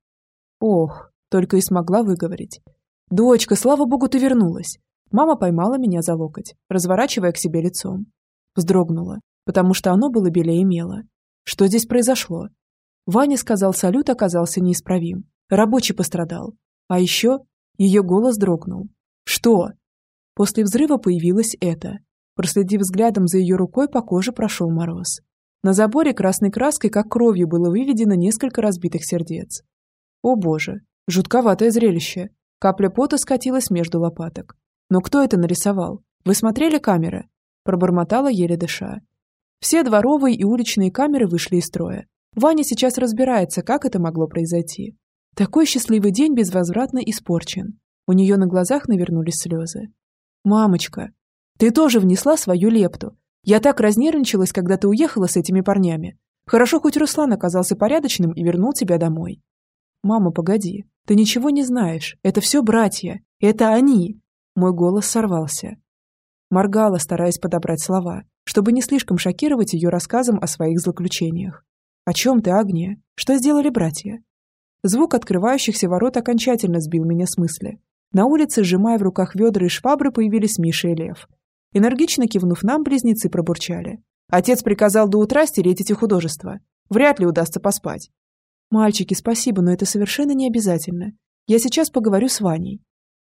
Ох, только и смогла выговорить. «Дочка, слава богу, ты вернулась!» Мама поймала меня за локоть, разворачивая к себе лицом. Вздрогнула, потому что оно было белее мела. Что здесь произошло? Ваня сказал, салют оказался неисправим. Рабочий пострадал. А еще ее голос дрогнул. Что? После взрыва появилось это. Проследив взглядом за ее рукой, по коже прошел мороз. На заборе красной краской, как кровью, было выведено несколько разбитых сердец. О боже, жутковатое зрелище. Капля пота скатилась между лопаток. Но кто это нарисовал? Вы смотрели камеры? Пробормотала еле дыша. Все дворовые и уличные камеры вышли из строя. Ваня сейчас разбирается, как это могло произойти. Такой счастливый день безвозвратно испорчен. У нее на глазах навернулись слезы. «Мамочка!» Ты тоже внесла свою лепту. Я так разнервничалась, когда ты уехала с этими парнями. Хорошо, хоть Руслан оказался порядочным и вернул тебя домой. Мама, погоди. Ты ничего не знаешь. Это все братья. Это они. Мой голос сорвался. Моргала, стараясь подобрать слова, чтобы не слишком шокировать ее рассказом о своих злоключениях. «О чем ты, Агния? Что сделали братья?» Звук открывающихся ворот окончательно сбил меня с мысли. На улице, сжимая в руках ведра и швабры, появились Миша и Лев. Энергично кивнув нам, близнецы пробурчали. Отец приказал до утра стереть эти художества. Вряд ли удастся поспать. «Мальчики, спасибо, но это совершенно не обязательно. Я сейчас поговорю с Ваней».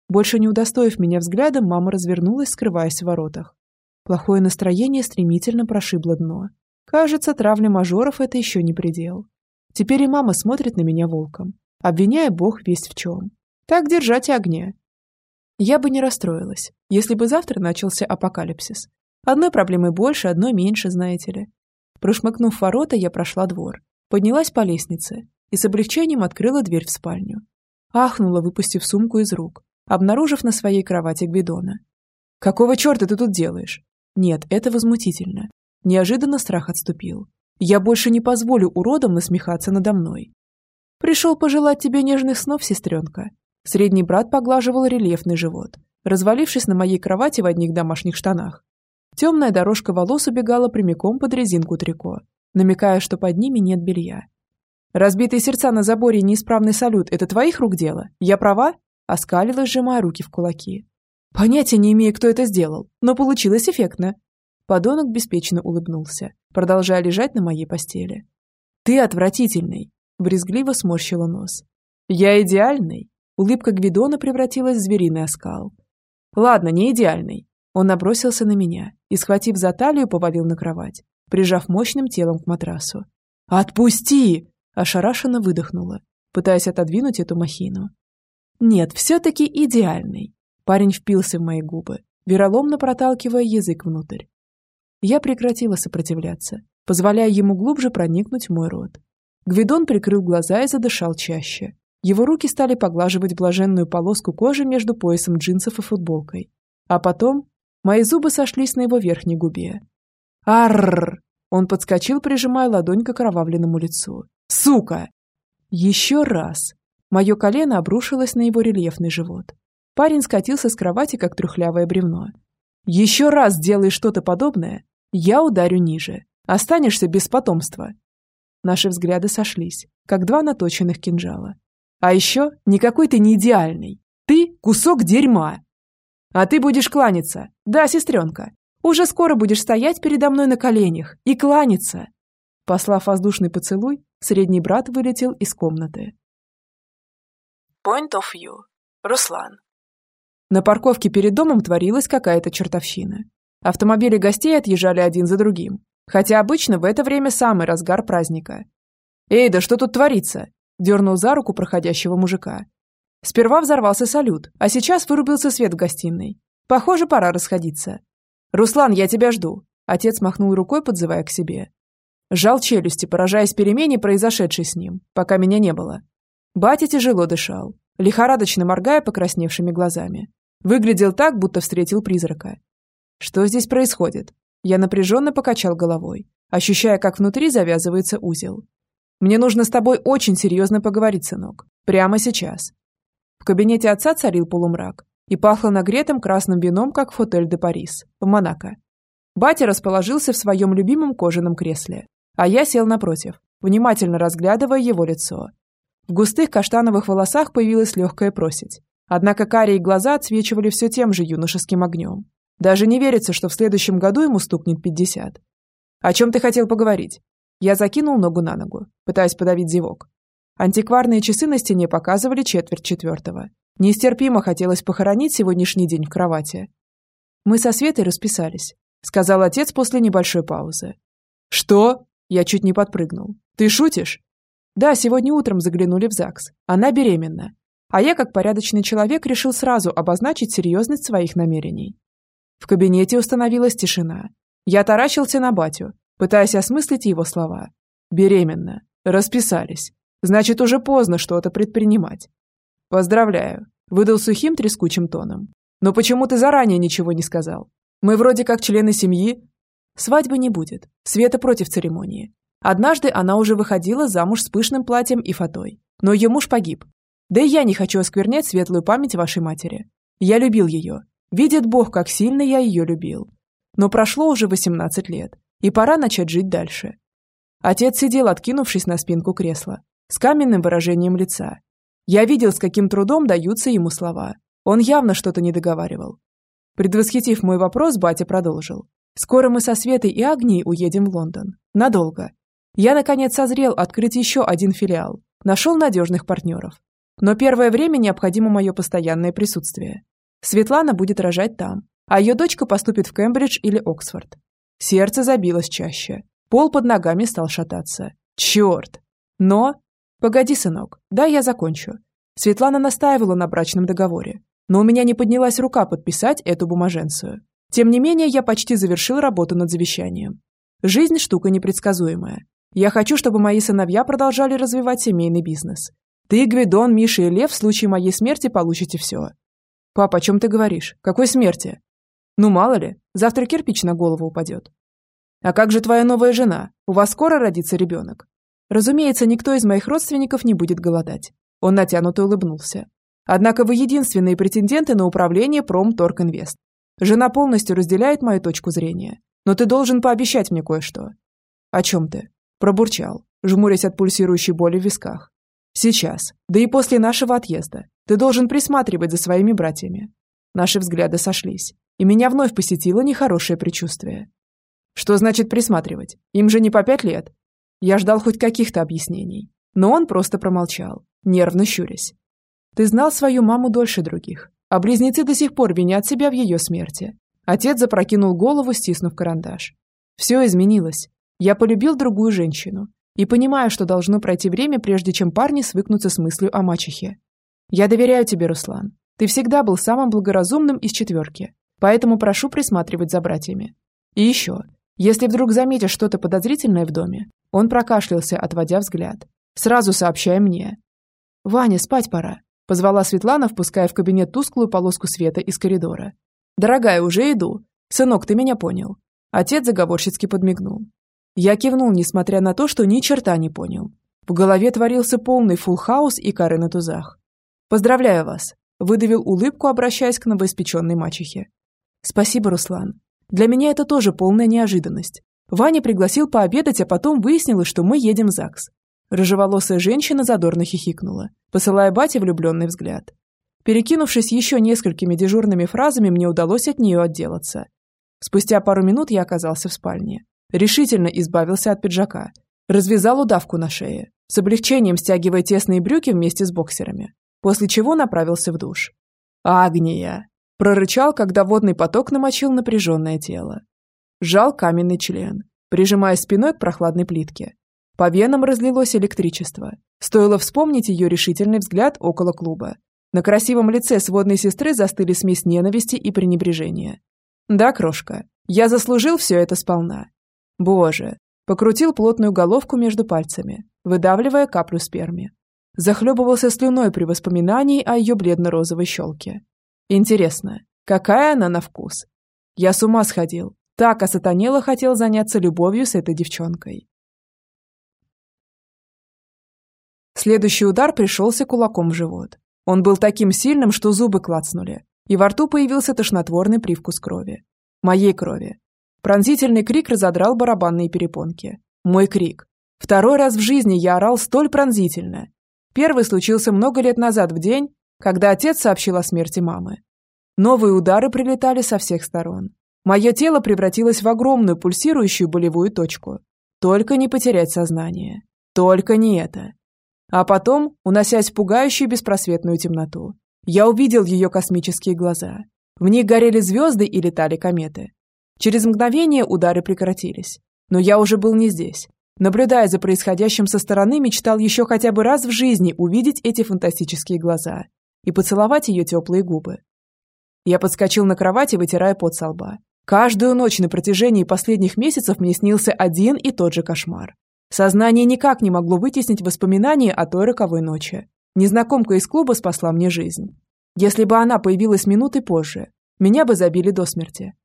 Больше не удостоив меня взглядом, мама развернулась, скрываясь в воротах. Плохое настроение стремительно прошибло дно. Кажется, травля мажоров – это еще не предел. Теперь и мама смотрит на меня волком, обвиняя Бог весть в чем. Так держать огня. Я бы не расстроилась, если бы завтра начался апокалипсис. Одной проблемы больше, одной меньше, знаете ли. Прошмыкнув ворота, я прошла двор, поднялась по лестнице и с облегчением открыла дверь в спальню. Ахнула, выпустив сумку из рук, обнаружив на своей кровати Гвидона. «Какого черта ты тут делаешь?» Нет, это возмутительно. Неожиданно страх отступил. Я больше не позволю уродам насмехаться надо мной. Пришел пожелать тебе нежных снов, сестренка. Средний брат поглаживал рельефный живот, развалившись на моей кровати в одних домашних штанах. Темная дорожка волос убегала прямиком под резинку трико, намекая, что под ними нет белья. «Разбитые сердца на заборе и неисправный салют – это твоих рук дело? Я права?» Оскалилась, сжимая руки в кулаки. Понятия не имею, кто это сделал, но получилось эффектно. Подонок беспечно улыбнулся, продолжая лежать на моей постели. «Ты отвратительный!» – брезгливо сморщила нос. «Я идеальный!» Улыбка Гвидона превратилась в звериный оскал. «Ладно, не идеальный». Он набросился на меня и, схватив за талию, повалил на кровать, прижав мощным телом к матрасу. «Отпусти!» – ошарашенно выдохнула, пытаясь отодвинуть эту махину. «Нет, все-таки идеальный!» Парень впился в мои губы, вероломно проталкивая язык внутрь. Я прекратила сопротивляться, позволяя ему глубже проникнуть в мой рот. Гвидон прикрыл глаза и задышал чаще. Его руки стали поглаживать блаженную полоску кожи между поясом джинсов и футболкой. А потом мои зубы сошлись на его верхней губе. Арррр! Он подскочил, прижимая ладонь к окровавленному лицу. «Сука!» Еще раз. Мое колено обрушилось на его рельефный живот. Парень скатился с кровати, как трухлявое бревно. «Еще раз сделаешь что-то подобное, я ударю ниже. Останешься без потомства». Наши взгляды сошлись, как два наточенных кинжала. «А еще никакой ты не идеальный. Ты кусок дерьма!» «А ты будешь кланяться. Да, сестренка. Уже скоро будешь стоять передо мной на коленях и кланяться!» Послав воздушный поцелуй, средний брат вылетел из комнаты. Point of view. Руслан. На парковке перед домом творилась какая-то чертовщина. Автомобили гостей отъезжали один за другим, хотя обычно в это время самый разгар праздника. «Эй, да что тут творится?» – дернул за руку проходящего мужика. Сперва взорвался салют, а сейчас вырубился свет в гостиной. Похоже, пора расходиться. «Руслан, я тебя жду», – отец махнул рукой, подзывая к себе. Жал челюсти, поражаясь перемене, произошедшей с ним, пока меня не было. Батя тяжело дышал, лихорадочно моргая покрасневшими глазами. Выглядел так, будто встретил призрака. Что здесь происходит? Я напряженно покачал головой, ощущая, как внутри завязывается узел. Мне нужно с тобой очень серьезно поговорить, сынок. Прямо сейчас. В кабинете отца царил полумрак и пахло нагретым красным вином, как в отель де Парис, в Монако. Батя расположился в своем любимом кожаном кресле, а я сел напротив, внимательно разглядывая его лицо. В густых каштановых волосах появилась легкая просить, Однако карие глаза отсвечивали все тем же юношеским огнем. Даже не верится, что в следующем году ему стукнет пятьдесят. «О чем ты хотел поговорить?» Я закинул ногу на ногу, пытаясь подавить зевок. Антикварные часы на стене показывали четверть четвертого. Нестерпимо хотелось похоронить сегодняшний день в кровати. «Мы со Светой расписались», — сказал отец после небольшой паузы. «Что?» — я чуть не подпрыгнул. «Ты шутишь?» «Да, сегодня утром заглянули в ЗАГС. Она беременна. А я, как порядочный человек, решил сразу обозначить серьезность своих намерений. В кабинете установилась тишина. Я таращился на батю, пытаясь осмыслить его слова. «Беременна. Расписались. Значит, уже поздно что-то предпринимать». «Поздравляю», — выдал сухим трескучим тоном. «Но почему ты заранее ничего не сказал? Мы вроде как члены семьи. Свадьбы не будет. Света против церемонии. Однажды она уже выходила замуж с пышным платьем и фатой. Но ее муж погиб. Да и я не хочу осквернять светлую память вашей матери. Я любил ее. Видит Бог, как сильно я ее любил. Но прошло уже 18 лет, и пора начать жить дальше. Отец сидел, откинувшись на спинку кресла, с каменным выражением лица. Я видел, с каким трудом даются ему слова. Он явно что-то не договаривал. Предвосхитив мой вопрос, батя продолжил. «Скоро мы со Светой и Агнией уедем в Лондон. Надолго. Я, наконец, созрел открыть еще один филиал. Нашел надежных партнеров. Но первое время необходимо мое постоянное присутствие. Светлана будет рожать там, а ее дочка поступит в Кембридж или Оксфорд. Сердце забилось чаще. Пол под ногами стал шататься. Черт! Но... Погоди, сынок, да, я закончу. Светлана настаивала на брачном договоре, но у меня не поднялась рука подписать эту бумаженцию. Тем не менее, я почти завершил работу над завещанием. Жизнь – штука непредсказуемая. Я хочу, чтобы мои сыновья продолжали развивать семейный бизнес. Ты, Гвидон, Миша и Лев в случае моей смерти получите все. Папа, о чем ты говоришь? Какой смерти? Ну, мало ли, завтра кирпич на голову упадет. А как же твоя новая жена? У вас скоро родится ребенок? Разумеется, никто из моих родственников не будет голодать. Он натянуто улыбнулся. Однако вы единственные претенденты на управление Промторгинвест. Жена полностью разделяет мою точку зрения. Но ты должен пообещать мне кое-что. О чем ты? Пробурчал, жмурясь от пульсирующей боли в висках. Сейчас, да и после нашего отъезда, ты должен присматривать за своими братьями. Наши взгляды сошлись и меня вновь посетило нехорошее предчувствие. Что значит присматривать? Им же не по пять лет. Я ждал хоть каких-то объяснений, но он просто промолчал, нервно щурясь. Ты знал свою маму дольше других, а близнецы до сих пор винят себя в ее смерти. Отец запрокинул голову, стиснув карандаш. Все изменилось. Я полюбил другую женщину и понимаю, что должно пройти время, прежде чем парни свыкнутся с мыслью о мачехе. Я доверяю тебе, Руслан. Ты всегда был самым благоразумным из четверки. Поэтому прошу присматривать за братьями. И еще, если вдруг заметишь что-то подозрительное в доме, он прокашлялся, отводя взгляд. Сразу сообщай мне. «Ваня, спать пора», – позвала Светлана, впуская в кабинет тусклую полоску света из коридора. «Дорогая, уже иду. Сынок, ты меня понял». Отец заговорщицки подмигнул. Я кивнул, несмотря на то, что ни черта не понял. В голове творился полный фулл-хаус и каре на тузах. «Поздравляю вас», – выдавил улыбку, обращаясь к новоиспеченной мачехе. «Спасибо, Руслан. Для меня это тоже полная неожиданность. Ваня пригласил пообедать, а потом выяснилось, что мы едем в ЗАГС». Рыжеволосая женщина задорно хихикнула, посылая бате влюбленный взгляд. Перекинувшись еще несколькими дежурными фразами, мне удалось от нее отделаться. Спустя пару минут я оказался в спальне. Решительно избавился от пиджака. Развязал удавку на шее, с облегчением стягивая тесные брюки вместе с боксерами, после чего направился в душ. «Агния!» Прорычал, когда водный поток намочил напряженное тело. Жал каменный член, прижимая спиной к прохладной плитке. По венам разлилось электричество. Стоило вспомнить ее решительный взгляд около клуба. На красивом лице сводной сестры застыли смесь ненависти и пренебрежения. «Да, крошка, я заслужил все это сполна». «Боже!» Покрутил плотную головку между пальцами, выдавливая каплю сперми. Захлебывался слюной при воспоминании о ее бледно-розовой щелке. Интересно, какая она на вкус? Я с ума сходил. Так осатанело хотел заняться любовью с этой девчонкой. Следующий удар пришелся кулаком в живот. Он был таким сильным, что зубы клацнули, и во рту появился тошнотворный привкус крови. Моей крови. Пронзительный крик разодрал барабанные перепонки. Мой крик. Второй раз в жизни я орал столь пронзительно. Первый случился много лет назад в день, когда отец сообщил о смерти мамы. Новые удары прилетали со всех сторон. Мое тело превратилось в огромную пульсирующую болевую точку. Только не потерять сознание. Только не это. А потом, уносясь пугающую беспросветную темноту, я увидел ее космические глаза. В них горели звезды и летали кометы. Через мгновение удары прекратились. Но я уже был не здесь. Наблюдая за происходящим со стороны, мечтал еще хотя бы раз в жизни увидеть эти фантастические глаза и поцеловать ее теплые губы. Я подскочил на кровати, вытирая пот со лба. Каждую ночь на протяжении последних месяцев мне снился один и тот же кошмар. Сознание никак не могло вытеснить воспоминания о той роковой ночи. Незнакомка из клуба спасла мне жизнь. Если бы она появилась минуты позже, меня бы забили до смерти.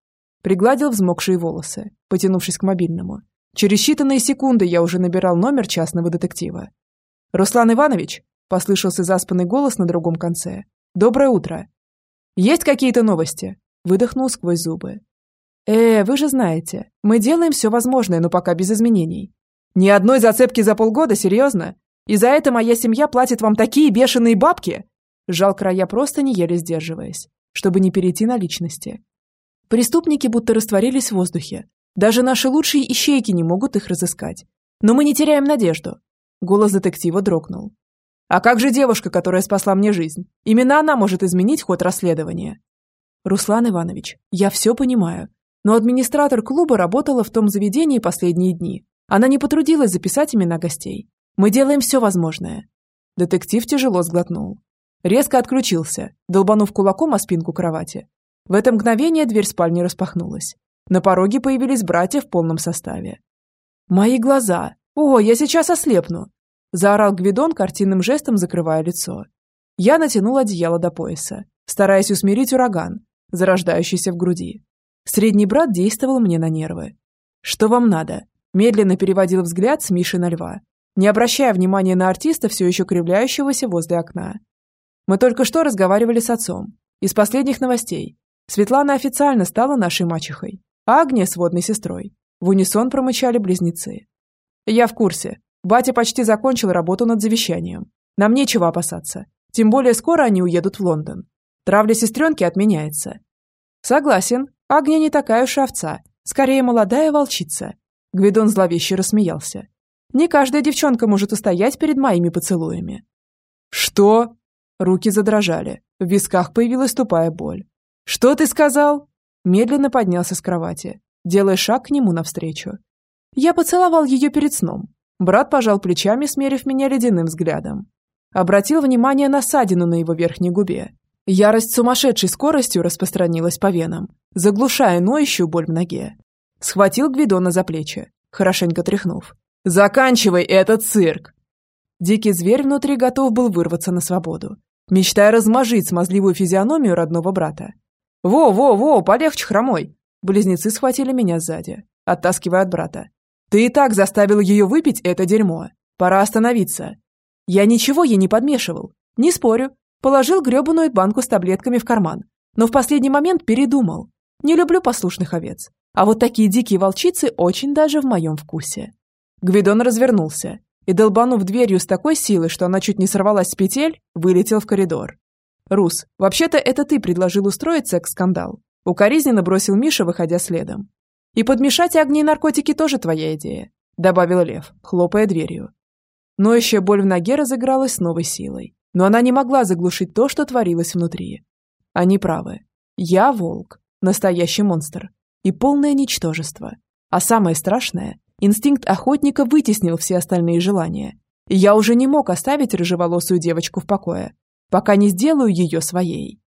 Пригладил взмокшие волосы, потянувшись к мобильному. Через считанные секунды я уже набирал номер частного детектива. «Руслан Иванович?» – послышался заспанный голос на другом конце. «Доброе утро!» «Есть какие-то новости?» – выдохнул сквозь зубы. «Э, вы же знаете, мы делаем все возможное, но пока без изменений. Ни одной зацепки за полгода, серьезно? И за это моя семья платит вам такие бешеные бабки?» Жал края просто не еле сдерживаясь, чтобы не перейти на личности. Преступники будто растворились в воздухе. Даже наши лучшие ищейки не могут их разыскать. Но мы не теряем надежду. Голос детектива дрогнул. «А как же девушка, которая спасла мне жизнь? Именно она может изменить ход расследования». «Руслан Иванович, я все понимаю. Но администратор клуба работала в том заведении последние дни. Она не потрудилась записать имена гостей. Мы делаем все возможное». Детектив тяжело сглотнул. Резко отключился, долбанув кулаком о спинку кровати. В это мгновение дверь спальни распахнулась. На пороге появились братья в полном составе. «Мои глаза! О, я сейчас ослепну!» Заорал Гвидон, картинным жестом закрывая лицо. Я натянул одеяло до пояса, стараясь усмирить ураган, зарождающийся в груди. Средний брат действовал мне на нервы. «Что вам надо?» Медленно переводил взгляд с Миши на льва, не обращая внимания на артиста, все еще кривляющегося возле окна. Мы только что разговаривали с отцом. Из последних новостей. Светлана официально стала нашей мачехой, а Агния – сводной сестрой. В унисон промычали близнецы. Я в курсе. Батя почти закончил работу над завещанием. Нам нечего опасаться. Тем более скоро они уедут в Лондон. Травля сестренки отменяется. Согласен. Агния не такая уж овца. Скорее, молодая волчица. Гвидон зловеще рассмеялся. Не каждая девчонка может устоять перед моими поцелуями. Что? Руки задрожали. В висках появилась тупая боль. «Что ты сказал?» Медленно поднялся с кровати, делая шаг к нему навстречу. Я поцеловал ее перед сном. Брат пожал плечами, смерив меня ледяным взглядом. Обратил внимание на ссадину на его верхней губе. Ярость сумасшедшей скоростью распространилась по венам, заглушая ноющую боль в ноге. Схватил Гвидона за плечи, хорошенько тряхнув. «Заканчивай этот цирк!» Дикий зверь внутри готов был вырваться на свободу, мечтая размажить смазливую физиономию родного брата. «Во-во-во, полегче, хромой!» Близнецы схватили меня сзади, оттаскивая от брата. «Ты и так заставил ее выпить это дерьмо. Пора остановиться». Я ничего ей не подмешивал. Не спорю. Положил гребаную банку с таблетками в карман. Но в последний момент передумал. Не люблю послушных овец. А вот такие дикие волчицы очень даже в моем вкусе. Гвидон развернулся и, долбанув дверью с такой силой, что она чуть не сорвалась с петель, вылетел в коридор. «Рус, вообще-то это ты предложил устроить секс-скандал», укоризненно бросил Миша, выходя следом. «И подмешать огни и наркотики тоже твоя идея», добавил Лев, хлопая дверью. Ноющая боль в ноге разыгралась с новой силой, но она не могла заглушить то, что творилось внутри. Они правы. Я волк, настоящий монстр и полное ничтожество. А самое страшное, Инстинкт охотника вытеснил все остальные желания. И я уже не мог оставить рыжеволосую девочку в покое, пока не сделаю ее своей.